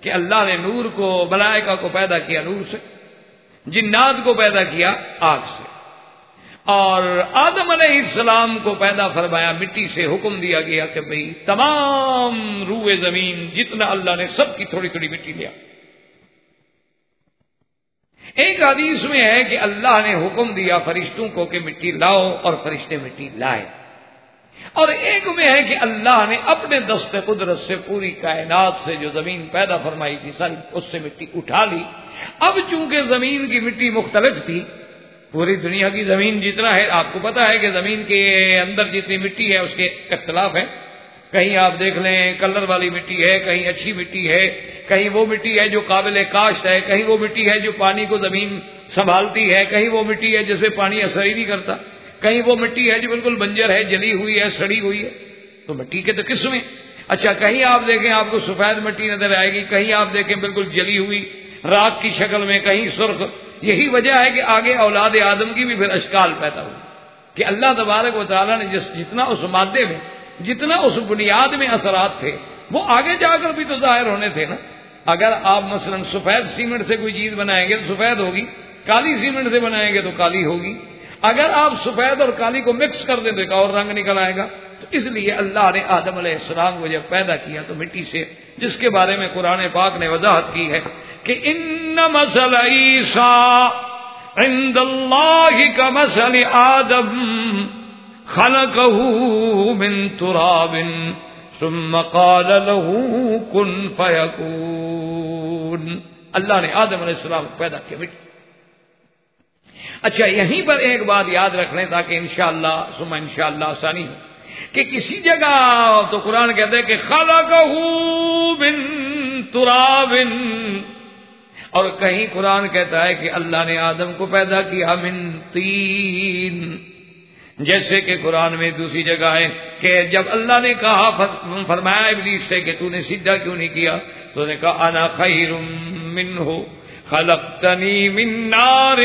کہ اللہ نے نور کو، ملائکہ کو پیدا کیا نور سے، جنات کو پیدا کیا آگ سے۔ اور آدم علیہ السلام کو پیدا فرمایا، مٹی سے حکم دیا گیا کہ بھئی تمام روئے زمین جتنا اللہ نے سب کی تھوڑی تھوڑی مٹی لیا۔ ایک حدیث میں ہے کہ اللہ نے حکم دیا فرشتوں کو کہ مٹی لاؤ اور فرشتے مٹی لائے اور ایک میں ہے کہ اللہ نے اپنے دست قدرت سے پوری کائنات سے جو زمین پیدا فرمائی تھی سر اس سے مٹی اٹھا لی۔ اب چونکہ زمین کی مٹی مختلف تھی، پوری دنیا کی زمین جتنا ہے، آپ کو پتا ہے کہ زمین کے اندر جتنی مٹی ہے، اس کے اختلاف ہے کہیں آپ دیکھ لیں، کلر والی مٹی ہے، کہیں اچھی مٹی ہے، کہیں وہ مٹی ہے جو قابل کاشت ہے، کہیں وہ مٹی ہے جو پانی کو زمین سنبھالتی ہے، کہیں وہ مٹی ہے جس میں پانی اثر ہی نہیں کرتا، کہیں وہ مٹی ہے جو بالکل بنجر ہے، جلی ہوئی ہے، سڑی ہوئی ہے۔ تو مٹی کے تو قسمیں اچھا کہیں آپ دیکھیں آپ کو سفید مٹی نظر آئے گی، کہیں آپ دیکھیں بالکل جلی ہوئی، راک کی شکل میں کہیں سرخ۔ یہی وجہ ہے کہ آگے اولاد آدم کی بھی پھر اشکال پیدا ہوئی۔ کہ اللہ تبارک و تعالیٰ نے جس جتنا اس مادے میں جتنا اس بنیاد میں اثرات تھے، وہ آگے جا کر بھی تو ظاہر ہونے تھے نا۔ اگر آپ مثلا سفید سیمنٹ سے کوئی چیز بنائیں گے تو سفید ہوگی، کالی سیمنٹ سے بنائیں گے تو کالی ہوگی۔ اگر آپ سفید اور کالی کو مکس کر دیں تو ایک اور رنگ نکل آئے گا۔ تو اس لیے اللہ نے آدم علیہ السلام کو جب پیدا کیا تو مٹی سے، جس کے بارے میں قرآن پاک نے وضاحت کی ہے کہ ان مسل عیسا عند اللہ کا مسل آدم۔ خلقه من تراب، ثم قال له كن فيكون. اللہ نے آدم علیہ السلام کو پیدا کیا مٹی اچھا یہیں پر ایک بات یاد رکھ لیں تاکہ انشاءاللہ سما انشاءاللہ آسانی ہو، کہ کسی جگہ، تو قرآن کہتے کہ خالہ من تراب. اور کہیں قرآن کہتا ہے کہ اللہ نے آدم کو پیدا کیا من تین. جیسے کہ قرآن میں دوسری جگہ ہے کہ جب اللہ نے کہا فرمایا ابلیس سے کہ تو نے سیدھا کیوں نہیں کیا؟ تو نے کہا، انا خیر من ہو خلقتنی من نار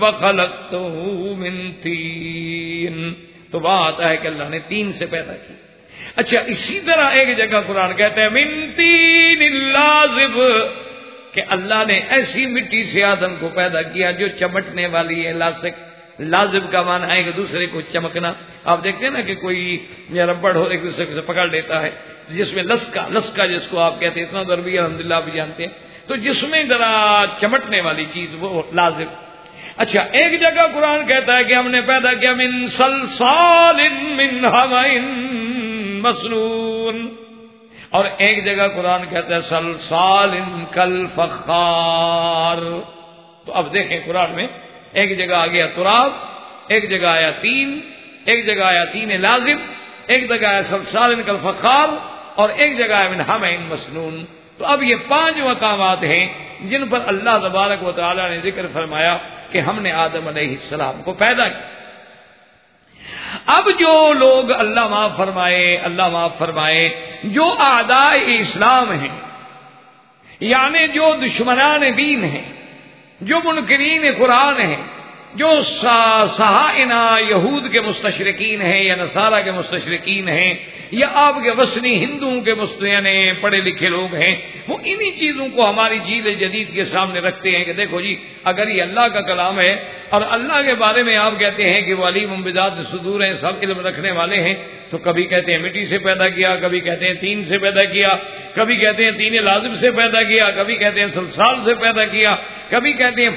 وخلقته من تین۔ تو وہاں آتا ہے کہ اللہ نے تین سے پیدا کی۔ اچھا اسی طرح ایک جگہ قرآن کہتے ہیں من تین لازب، کہ اللہ نے ایسی مٹی سے آدم کو پیدا کیا جو چمٹنے والی ہے لاسک لازم کا معنی ہے کہ دوسرے کو چمکنا۔ آپ دیکھتے ہیں نا کہ کوئی ربڑ ہو، ایک دوسرے کو پکڑ لیتا ہے۔ جس میں لسکا لسکا جس کو آپ کہتے ہیں، اتنا دور بھی الحمد للہ بھی جانتے ہیں۔ تو جس میں ذرا چمٹنے والی چیز، وہ لازم۔ اچھا ایک جگہ قرآن کہتا ہے کہ ہم نے پیدا کیا من سلسال من مسنون۔ اور ایک جگہ قرآن کہتا ہے سلسال کل فخار۔ تو اب دیکھیں قرآن میں ایک جگہ آ گیا تراب ایک جگہ آیا تین، ایک جگہ آیا تین لازم، ایک جگہ آیا سلسال کل فخار، اور ایک جگہ آیا من ہم مسنون۔ تو اب یہ پانچ مقامات ہیں جن پر اللہ تبارک و تعالی نے ذکر فرمایا کہ ہم نے آدم علیہ السلام کو پیدا کیا۔ اب جو لوگ اللہ معاف فرمائے، اللہ معاف فرمائے، جو آدائے اسلام ہیں یعنی جو دشمنان دین ہیں جو منکرین قرآن ہیں جو صحائنا یہود کے مستشرقین ہیں یا نصارہ کے مستشرقین ہیں یا آپ کے وسنی ہندوؤں کے مستعین یعنی پڑھے لکھے لوگ ہیں، وہ انہی چیزوں کو ہماری جیل جدید کے سامنے رکھتے ہیں کہ دیکھو جی اگر یہ اللہ کا کلام ہے اور اللہ کے بارے میں آپ کہتے ہیں کہ وہ علی ممبزاد صدور ہیں، سب علم رکھنے والے ہیں، تو کبھی کہتے ہیں مٹی سے پیدا کیا، کبھی کہتے ہیں تین سے پیدا کیا، کبھی کہتے ہیں تین لازم سے پیدا کیا، کبھی کہتے ہیں سلسال سے پیدا کیا، کبھی کہتے ہیں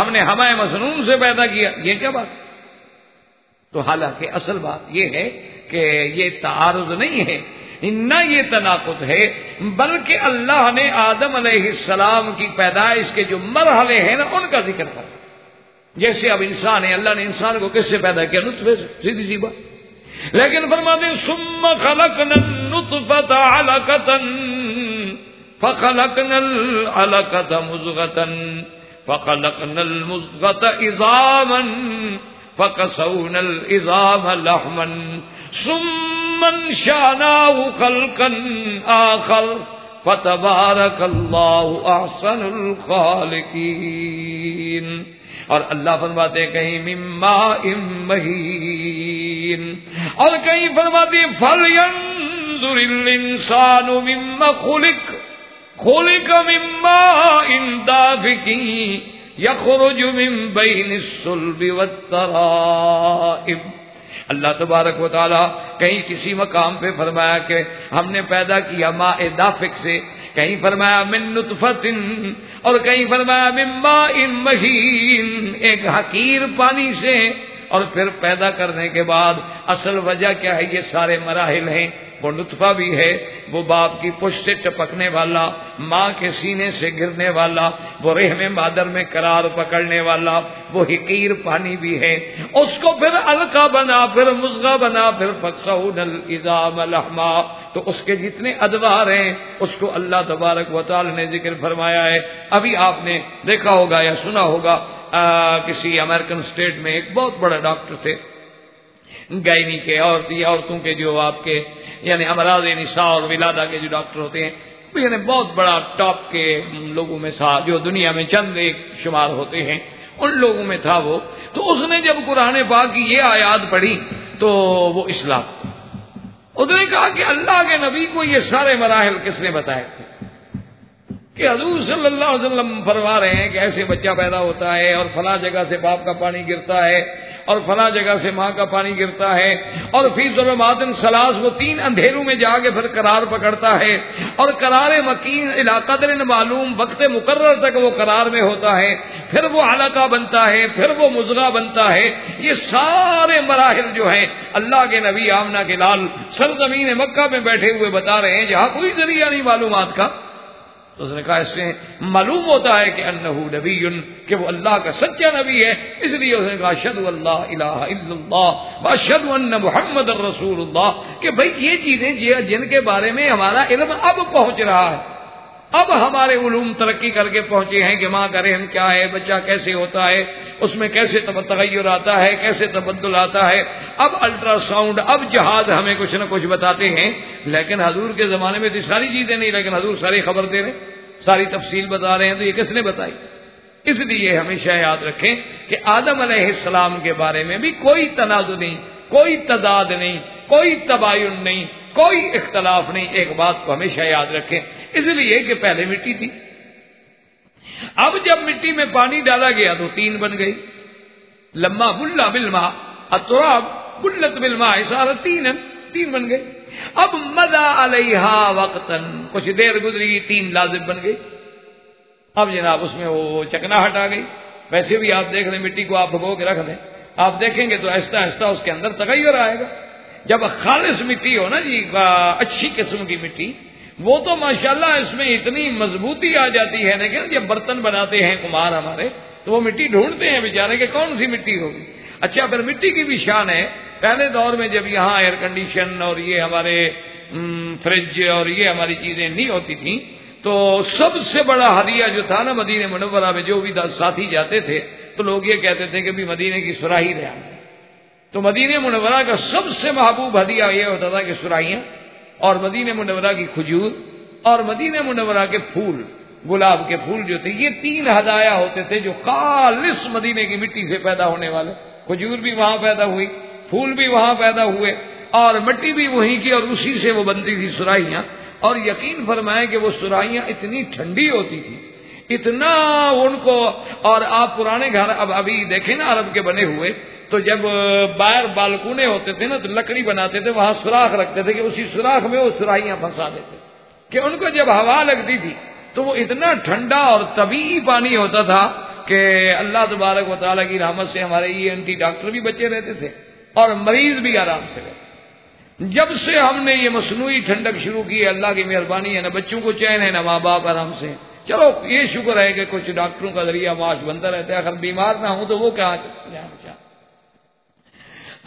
ہم نے ہمائے مصنون سے پیدا کیا۔ یہ کیا بات؟ تو حالانکہ اصل بات یہ ہے کہ یہ تعارض نہیں ہے نہ یہ تناقض ہے، بلکہ اللہ نے آدم علیہ السلام کی پیدائش کے جو مرحلے ہیں نا، ان کا ذکر کر۔ جیسے اب انسان ہے، اللہ نے انسان کو کس سے پیدا کیا؟ نطفے سے، سیدھی سی بات۔ لیکن فرماتے سم خلق نطفت علقتا فخلقنا العلقة مزغة فخلقنا المزغة عظاما فكسونا العظام لحما ثم انشأناه خلقا آخر فتبارك الله أحسن الخالقين اور اللہ فرماتے ہیں کہیں مما مہین اور کہیں فرماتے فل الانسان مما خلق خلق مما اندافکی یخرج من بین الصلب والترائب۔ اللہ تبارک و تعالی کہیں کسی مقام پہ فرمایا کہ ہم نے پیدا کیا ماء دافق سے، کہیں فرمایا من نطفت اور کہیں فرمایا من ماء مہین، ایک حقیر پانی سے۔ اور پھر پیدا کرنے کے بعد اصل وجہ کیا ہے؟ یہ سارے مراحل ہیں۔ وہ نطفہ بھی ہے وہ باپ کی پش سے ٹپکنے والا ماں کے سینے سے گرنے والا وہ رحم مادر میں قرار پکڑنے والا وہ حقیر پانی بھی ہے۔ اس کو پھر الکا بنا پھر مزغا بنا پھر الزام الحما تو اس کے جتنے ادوار ہیں اس کو اللہ تبارک و تعالی نے ذکر فرمایا ہے۔ ابھی آپ نے دیکھا ہوگا یا سنا ہوگا آ, کسی امریکن اسٹیٹ میں ایک بہت بڑا ڈاکٹر تھے۔ گائنی کے عورت عورتوں کے جو آپ کے یعنی امراض نساء اور ولادہ کے جو ڈاکٹر ہوتے ہیں یعنی بہت بڑا ٹاپ کے لوگوں میں تھا، جو دنیا میں چند ایک شمار ہوتے ہیں، ان لوگوں میں تھا وہ۔ تو اس نے جب قرآن پاک کی یہ آیات پڑھی تو وہ اسلام اس نے کہا کہ اللہ کے نبی کو یہ سارے مراحل کس نے بتائے؟ کہ حضور صلی اللہ علیہ وسلم فرما رہے ہیں کہ ایسے بچہ پیدا ہوتا ہے اور فلاں جگہ سے باپ کا پانی گرتا ہے اور فلاں جگہ سے ماں کا پانی گرتا ہے اور پھر ظلمات سلاس وہ تین اندھیروں میں جا کے پھر قرار پکڑتا ہے اور قرار مکین علاقہ در معلوم وقت مقرر تک وہ قرار میں ہوتا ہے پھر وہ علاقہ بنتا ہے پھر وہ مزرا بنتا ہے یہ سارے مراحل جو ہیں اللہ کے نبی آمنا کے لال سرزمین مکہ میں بیٹھے ہوئے بتا رہے ہیں جہاں کوئی ذریعہ نہیں معلومات کا تو اس نے کہا اس میں معلوم ہوتا ہے کہ انہو نبی، کہ وہ اللہ کا سچا نبی ہے، اس لیے اس نے کہا شد اللہ الہ الا اللہ باشد ان محمد الرسول اللہ، کہ بھائی یہ چیزیں جن کے بارے میں ہمارا علم اب پہنچ رہا ہے۔ اب ہمارے علوم ترقی کر کے پہنچے ہیں کہ ماں کا رحم کیا ہے، بچہ کیسے ہوتا ہے، اس میں کیسے تغیر آتا ہے، کیسے تبدل آتا ہے۔ اب الٹرا ساؤنڈ، اب جہاز ہمیں کچھ نہ کچھ بتاتے ہیں۔ لیکن حضور کے زمانے میں تو ساری چیزیں نہیں، لیکن حضور ساری خبر دے رہے ساری تفصیل بتا رہے ہیں۔ تو یہ کس نے بتائی؟ اس لیے ہمیشہ یاد رکھیں کہ آدم علیہ السلام کے بارے میں بھی کوئی تنازع نہیں، کوئی تداد نہیں، کوئی تباین نہیں۔ کوئی اختلاف نہیں، ایک بات کو ہمیشہ یاد رکھیں۔ اس لیے کہ پہلے مٹی تھی۔ اب جب مٹی میں پانی ڈالا گیا تو تین بن گئی۔ لمبا بلا بلما اتراب بلت بلما سارا تین تین بن گئے۔ اب مزا علیہ وقتاً، کچھ دیر گزری، تین لازم بن گئی اب جناب اس میں وہ چکنا ہٹا گئی۔ ویسے بھی آپ دیکھ لیں، مٹی کو آپ بھگو کے رکھ دیں۔ آپ دیکھیں گے تو ایسا ایسا اس کے اندر تغیر آئے گا۔ جب خالص مٹی ہو نا جی اچھی قسم کی مٹی، وہ تو ماشاءاللہ اس میں اتنی مضبوطی آ جاتی ہے لیکن جب برتن بناتے ہیں کمار ہمارے، تو وہ مٹی ڈھونڈتے ہیں بیچارے کہ کون سی مٹی ہوگی؟ اچھا پھر مٹی کی بھی شان ہے۔ پہلے دور میں جب یہاں ایئر کنڈیشن اور یہ ہمارے فریج اور یہ ہماری چیزیں نہیں ہوتی تھیں، تو سب سے بڑا ہدیہ جو تھا نا مدینہ منورہ میں، جو بھی ساتھی جاتے تھے، تو لوگ یہ کہتے تھے کہ بھی مدینے کی سراہی رہا۔ تو مدینہ منورہ کا سب سے محبوب ہدیہ یہ ہوتا تھا کہ سراہیاں اور مدینہ منورہ کی کھجور اور مدینہ منورہ کے پھول، گلاب کے پھول جو تھے، یہ تین ہدایا ہوتے تھے جو خالص مدینے کی مٹی سے پیدا ہونے والے۔ کھجور بھی وہاں پیدا ہوئی، پھول بھی وہاں پیدا ہوئے اور مٹی بھی وہیں کی اور اسی سے وہ بنتی تھی سراہیاں اور یقین فرمائے کہ وہ سراہیاں اتنی ٹھنڈی ہوتی تھی اتنا ان کو اور آپ پرانے گھر، اب ابھی دیکھیں نا عرب کے بنے ہوئے تو جب باہر بالکونے ہوتے تھے نا، تو لکڑی بناتے تھے، وہاں سوراخ رکھتے تھے کہ اسی سوراخ میں وہ سراہیاں پھنسا دیتے۔ کہ ان کو جب ہوا لگتی تھی، تو وہ اتنا ٹھنڈا اور طبی پانی ہوتا تھا کہ اللہ تبارک و تعالیٰ کی رحمت سے ہمارے ای این ٹی ڈاکٹر بھی بچے رہتے تھے اور مریض بھی آرام سے رہے جب سے ہم نے یہ مصنوعی ٹھنڈک شروع کی ہے اللہ کی مہربانی ہے، نہ بچوں کو چین ہے، نہ ماں باپ آرام سے۔ چلو، یہ شکر ہے کہ کچھ ڈاکٹروں کا ذریعہ معاش بنتا رہتا ہے۔ اگر بیمار نہ ہوں تو وہ کیا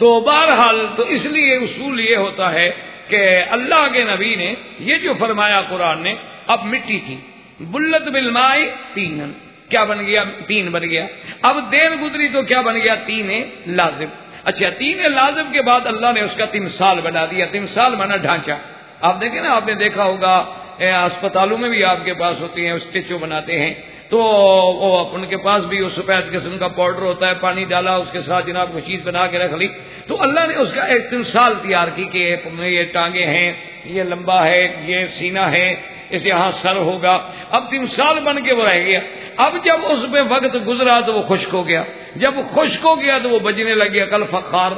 تو بہرحال تو اس لیے اصول یہ ہوتا ہے کہ اللہ کے نبی نے یہ جو فرمایا قرآن نے، اب مٹی تھی۔ بلت بلمائے تین کیا بن گیا؟ تین بن گیا۔ اب دیر گزری تو کیا بن گیا؟ تین لازم۔ اچھا تین لازم کے بعد اللہ نے اس کا تین سال بنا دیا۔ تین سال بنا ڈھانچہ۔ آپ دیکھیں نا، آپ نے دیکھا ہوگا اسپتالوں میں بھی آپ کے پاس ہوتی ہیں، اسٹیچو بناتے ہیں۔ تو وہ ان کے پاس بھی وہ سفید قسم کا پاؤڈر ہوتا ہے، پانی ڈالا، اس کے ساتھ جناب کو چیز بنا کے رکھ لی۔ تو اللہ نے اس کا ایک تمثال تیار کی کہ یہ ٹانگیں ہیں، یہ لمبا ہے، یہ سینا ہے، اس یہاں سر ہوگا۔ اب تمثال بن کے وہ رہ گیا۔ اب جب اس میں وقت گزرا تو وہ خشک ہو گیا۔ جب خشک ہو گیا تو وہ بجنے لگ گیا کل فخار۔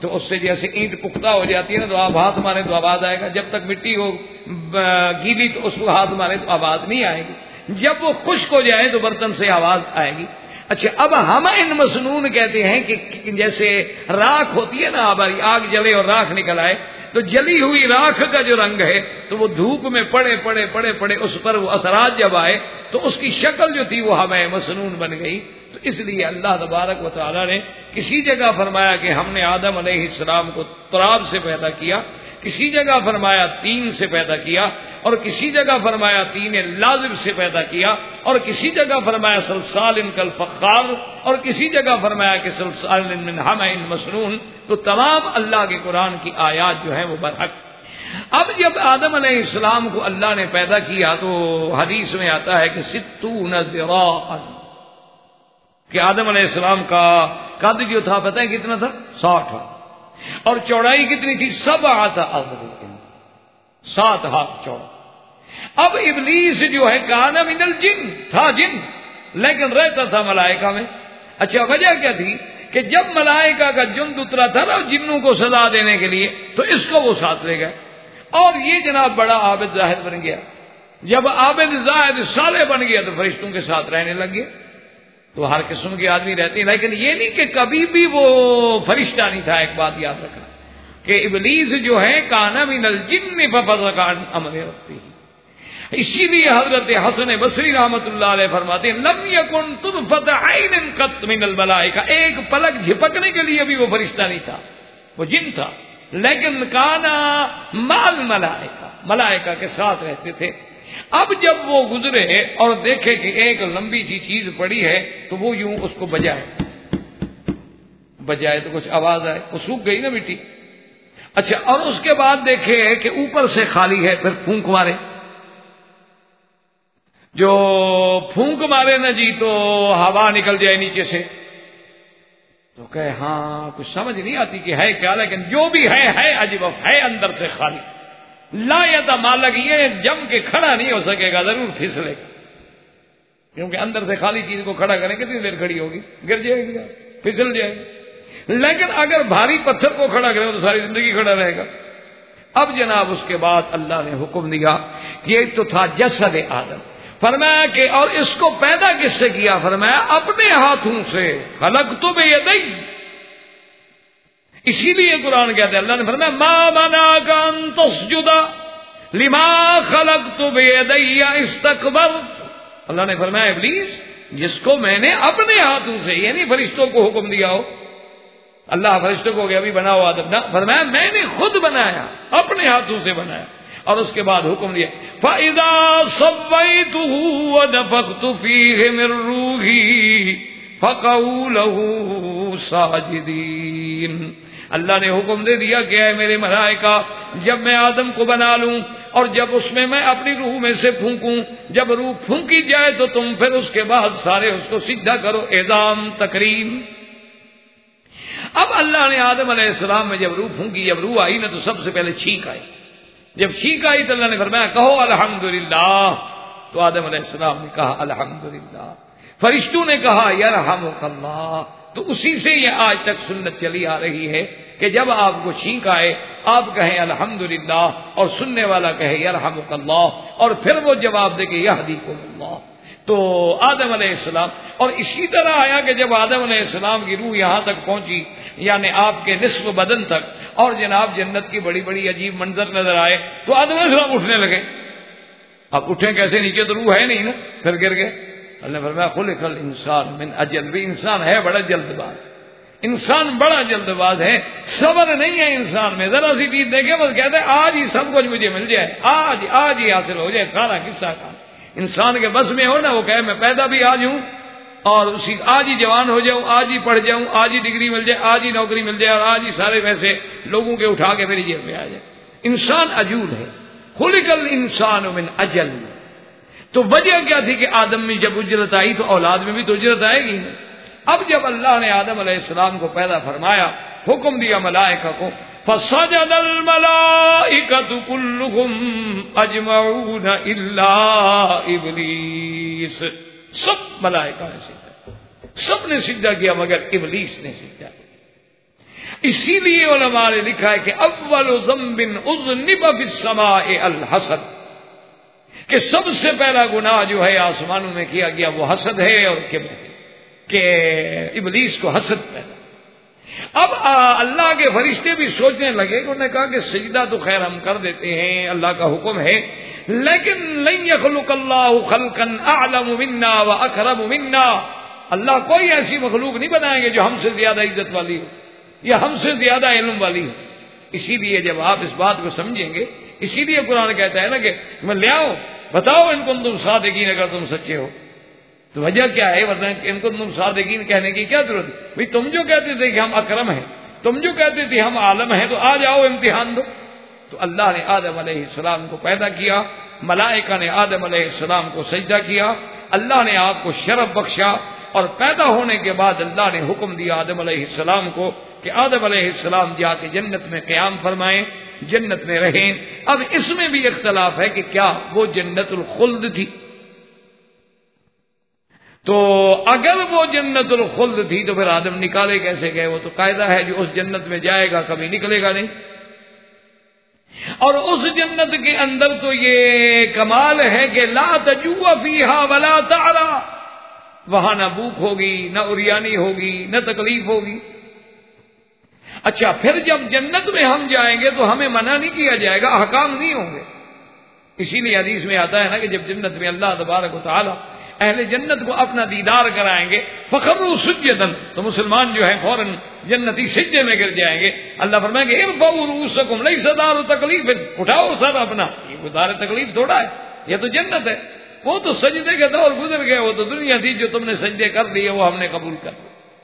تو اس سے جیسے اینٹ پختہ ہو جاتی ہے نا، تو آپ ہاتھ مارے تو آواز آئے گا۔ جب تک مٹی ہو گیلی تو اس کو ہاتھ مارے تو آواز نہیں آئے گی۔ جب وہ خشک ہو جائے تو برتن سے آواز آئے گی۔ اچھا اب ہم ان مصنون کہتے ہیں کہ جیسے راکھ ہوتی ہے نا ہماری، آگ جلے اور راکھ نکل آئے، تو جلی ہوئی راکھ کا جو رنگ ہے تو وہ دھوپ میں پڑے پڑے پڑے پڑے، اس پر وہ اثرات جب آئے تو اس کی شکل جو تھی وہ ہمیں مسنون بن گئی۔ تو اس لیے اللہ تبارک و تعالیٰ نے کسی جگہ فرمایا کہ ہم نے آدم علیہ السلام کو تراب سے پیدا کیا کسی جگہ فرمایا تین سے پیدا کیا اور کسی جگہ فرمایا تین لازم سے پیدا کیا اور کسی جگہ فرمایا سلسال ان کل فخار اور کسی جگہ فرمایا کہ سلسال ان ان مسنون تو تمام اللہ کے قرآن کی آیات جو ہیں وہ برحق اب جب آدم علیہ السلام کو اللہ نے پیدا کیا تو حدیث میں آتا ہے کہ ستو کہ آدم علیہ السلام کا قد جو تھا پتہ ہے کتنا تھا؟ ساٹھ اور چوڑائی کتنی تھی؟ سب آتا سات ہاتھ چوڑا. اب ابلیس جو ہے، کانا من الجن. تھا جن. لیکن رہتا تھا ملائکہ میں. اچھا وجہ کیا تھی؟ کہ جب ملائکہ کا جن اترا تھا نا، جنوں کو سزا دینے کے لیے، تو اس کو وہ ساتھ لے گئے. اور یہ جناب بڑا عابد زاہد بن گیا. جب عابد زاہد سالے بن گیا، تو فرشتوں کے ساتھ رہنے لگ گیا تو ہر قسم کے آدمی رہتے ہیں لیکن یہ نہیں کہ کبھی بھی وہ فرشتہ نہیں تھا، ایک بات یاد رکھنا۔ کہ ابلیس جو ہے کانا من الجن ففزقان امر ربی۔ اسی لیے حضرت حسن بصری رحمت اللہ علیہ فرماتے ہیں، لم یکن طرفت عین قط من الملائکہ۔ ایک پلک جھپکنے کے لیے بھی وہ فرشتہ نہیں تھا، وہ جن تھا۔ لیکن کانا مال ملائکہ ملائکہ کے ساتھ رہتے تھے۔ اب جب وہ گزرے اور دیکھے کہ ایک لمبی سی چیز پڑی ہے، تو وہ یوں اس کو بجائے۔ بجائے تو کچھ آواز آئے، وہ سوکھ گئی نا مٹی۔ اچھا اور اس کے بعد دیکھے کہ اوپر سے خالی ہے، پھر پھونک مارے۔ جو پھونک مارے نا جی تو ہوا نکل جائے نیچے سے۔ تو کہ ہاں کچھ سمجھ نہیں آتی کہ ہے کیا، لیکن جو بھی ہے ہے عجیب، ہے اندر سے خالی۔ لا یا مالک یہ جم کے کھڑا نہیں ہو سکے گا، ضرور پھسلے گا۔ کیونکہ اندر سے خالی چیز کو کھڑا کریں کتنی دیر کھڑی ہوگی، گر جائے گی، پھسل جائے گی۔ لیکن اگر بھاری پتھر کو کھڑا کرے تو ساری زندگی کھڑا رہے گا۔ اب جناب، اس کے بعد اللہ نے حکم دیا کہ یہ تو تھا جسد آدم۔ فرمایا کہ اور اس کو پیدا کس سے کیا؟ فرمایا، اپنے ہاتھوں سے۔ خلق تو بے یہ اسی لیے قرآن کہتے ہیں اللہ نے فرمایا، ما منا کان تسجدا لما خلق تو بے استقبر اللہ نے فرمایا، ابلیس، جس کو میں نے اپنے ہاتھوں سے یعنی فرشتوں کو حکم دیا ہو، اللہ فرشتوں کو ابھی بنا ہوا نہ، فرمایا، میں نے خود بنایا، اپنے ہاتھوں سے بنایا، اور اس کے بعد حکم دیا۔ فائدہ سب مر روحی فقول ساجدین اللہ نے حکم دے دیا کہ اے میرے ملائکہ، جب میں آدم کو بنا لوں اور جب اس میں میں اپنی روح میں سے پھونکوں، جب روح پھونکی جائے تو تم پھر اس کے بعد سارے اس کو سیدھا کرو، اعظام تقریم اب اللہ نے آدم علیہ السلام میں جب روح پھونکی، جب روح آئی نا تو سب سے پہلے چھینک آئی۔ جب چھینک آئی تو اللہ نے فرمایا، کہو الحمد تو آدم علیہ السلام نے کہا الحمد فرشتوں نے کہا یار اللہ۔ تو اسی سے یہ آج تک سنت چلی آ رہی ہے کہ جب آپ کو چھینک آئے آپ کہیں الحمد اور سننے والا کہے یرحم اللہ، اور پھر وہ جواب دے کہ یہ اللہ۔ تو آدم علیہ السلام، اور اسی طرح آیا کہ جب آدم علیہ السلام کی روح یہاں تک پہنچی یعنی آپ کے نصف بدن تک، اور جناب جنت کی بڑی بڑی عجیب منظر نظر آئے، تو آدم علیہ السلام اٹھنے لگے۔ اب اٹھے کیسے؟ نیچے تو روح ہے نہیں نا، پھر گر گئے۔ اللہ فرمایا، خلق الانسان من اجل بھی انسان ہے بڑا جلد باز انسان بڑا جلد باز ہے، صبر نہیں ہے انسان میں۔ ذرا سی چیز دیکھے بس کہتے ہیں، آج ہی سب کچھ مجھے مل جائے، آج آج ہی حاصل ہو جائے، سارا قصہ کا۔ انسان کے بس میں ہو نا، وہ کہے، میں پیدا بھی آج ہوں، اور اسی، آج ہی جوان ہو جاؤں، آج ہی پڑھ جاؤں، آج ہی ڈگری مل جائے، آج ہی نوکری مل جائے، اور آج ہی سارے پیسے لوگوں کے اٹھا کے میری جیب میں آ جائے۔ انسان اجول ہے۔ خلق انسان من اجل۔ تو وجہ کیا تھی کہ آدم میں جب اجرت آئی تو اولاد میں بھی تو اجرت آئے گی۔ اب جب اللہ نے آدم علیہ السلام کو پیدا فرمایا، حکم دیا ملائکہ کو، فسجد الملائکۃ کلهم اجمعون الا ابلیس سب ملائکہ نے سجدہ سب نے سجدہ کیا، مگر ابلیس نے سجدہ کیا۔ اسی لیے علماء نے لکھا ہے کہ اول ذنب اذنب فی السماء الحسد کہ سب سے پہلا گناہ جو ہے آسمانوں میں کیا گیا وہ حسد ہے اور کہ ابلیس کو حسد پیدا اب اللہ کے فرشتے بھی سوچنے لگے کہ انہوں نے کہا کہ سجدہ تو خیر ہم کر دیتے ہیں، اللہ کا حکم ہے۔ لیکن لن يخلق اللہ خلقا اعلم منا و اکرم منا۔ اللہ کوئی ایسی مخلوق نہیں بنائیں گے جو ہم سے زیادہ عزت والی ہو یا ہم سے زیادہ علم والی ہو۔ اسی لیے جب آپ اس بات کو سمجھیں گے، اسی لیے قرآن کہتا ہے نا کہ میں لے آؤ بتاؤ ان کو تم صادقین اگر تم سچے ہو۔ تو وجہ کیا ہے؟ ورنہ ان کو تم صادقین کہنے کی کیا ضرورت ہے؟ بھائی تم جو کہتے تھے کہ ہم اکرم ہیں، تم جو کہتے تھے ہم عالم ہیں، تو آ جاؤ امتحان دو۔ تو اللہ نے آدم علیہ السلام کو پیدا کیا، ملائکہ نے آدم علیہ السلام کو سجدہ کیا، اللہ نے آپ کو شرف بخشا اور پیدا ہونے کے بعد اللہ نے حکم دیا آدم علیہ السلام کو کہ آدم علیہ السلام جا کے جنت میں قیام فرمائیں۔ جنت میں رہیں۔ اب اس میں بھی اختلاف ہے کہ کیا وہ جنت الخلد تھی۔ تو اگر وہ جنت الخلد تھی تو پھر آدم نکالے کیسے گئے؟ وہ تو قاعدہ ہے جو اس جنت میں جائے گا کبھی نکلے گا نہیں۔ اور اس جنت کے اندر تو یہ کمال ہے کہ لا تجو فیہا ولا تارا وہاں نہ بھوک ہوگی، نہ اریانی ہوگی، نہ تکلیف ہوگی۔ اچھا پھر جب جنت میں ہم جائیں گے تو ہمیں منع نہیں کیا جائے گا، احکام نہیں ہوں گے۔ اسی لیے حدیث میں آتا ہے نا کہ جب جنت میں اللہ تبارک و تعالی اہل جنت کو اپنا دیدار کرائیں گے فخر سجدن تو مسلمان جو ہے فوراً جنتی سجے میں گر جائیں گے۔ اللہ فرمائیں گے ارفعوا لئی صدار تکلیف، اٹھاؤ سر اپنا۔ یہ گزار تکلیف تھوڑا ہے، یہ تو جنت ہے۔ وہ تو سجدے کے دور گزر گئے، وہ تو دنیا تھی، جو تم نے سجدے کر لیے، وہ ہم نے قبول کر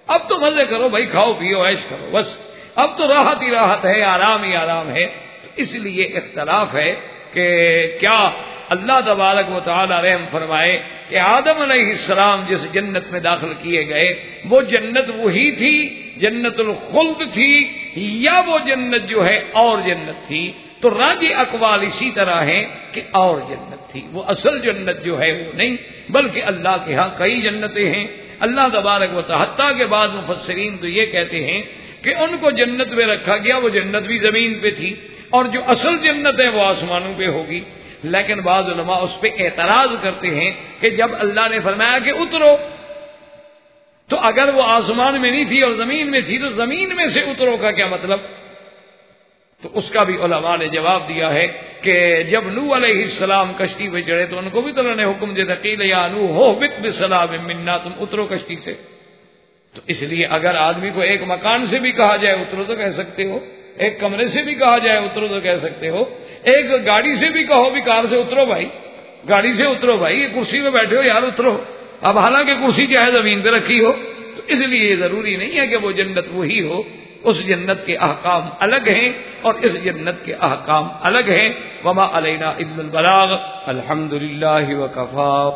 اب تو مزے کرو، بھائی کھاؤ، پیو ایش کرو، بس۔ اب تو راحت ہی راحت ہے، آرام ہی آرام ہے۔ اس لیے اختلاف ہے کہ کیا اللہ تبارک و تعالی رحم فرمائے کہ آدم علیہ السلام جس جنت میں داخل کیے گئے، وہ جنت وہی تھی، جنت الخلد تھی، یا وہ جنت جو ہے اور جنت تھی۔ تو راج اقوال اسی طرح ہے کہ اور جنت تھی۔ وہ اصل جنت جو ہے وہ نہیں، بلکہ اللہ کے ہاں کئی جنتیں ہیں۔ اللہ تبارک و تحتہ کے بعد مفسرین تو یہ کہتے ہیں کہ ان کو جنت میں رکھا گیا، وہ جنت بھی زمین پہ تھی اور جو اصل جنت ہے وہ آسمانوں پہ ہوگی۔ لیکن بعض علماء اس پہ اعتراض کرتے ہیں کہ جب اللہ نے فرمایا کہ اترو، تو اگر وہ آسمان میں نہیں تھی اور زمین میں تھی، تو زمین میں سے اترو کا کیا مطلب؟ تو اس کا بھی علماء نے جواب دیا ہے کہ جب نو علیہ السلام کشتی پہ چڑھے تو ان کو بھی تو انہوں نے حکم دیا تھا یا نو ہو بک بسلام منا، تم اترو کشتی سے۔ تو اس لیے اگر آدمی کو ایک مکان سے بھی کہا جائے اترو تو کہہ سکتے ہو، ایک کمرے سے بھی کہا جائے اترو تو کہہ سکتے ہو، ایک گاڑی سے بھی کہو بھی کار سے اترو بھائی، گاڑی سے اترو بھائی کرسی پہ بیٹھے ہو یار اترو۔ اب حالانکہ کرسی چاہے زمین پہ رکھی ہو، تو اس لیے یہ ضروری نہیں ہے کہ وہ جنت وہی ہو، اس جنت کے احکام الگ ہیں اور اس جنت کے احکام الگ ہیں۔ وما علینا البلاغ۔ الحمد للہ وقفا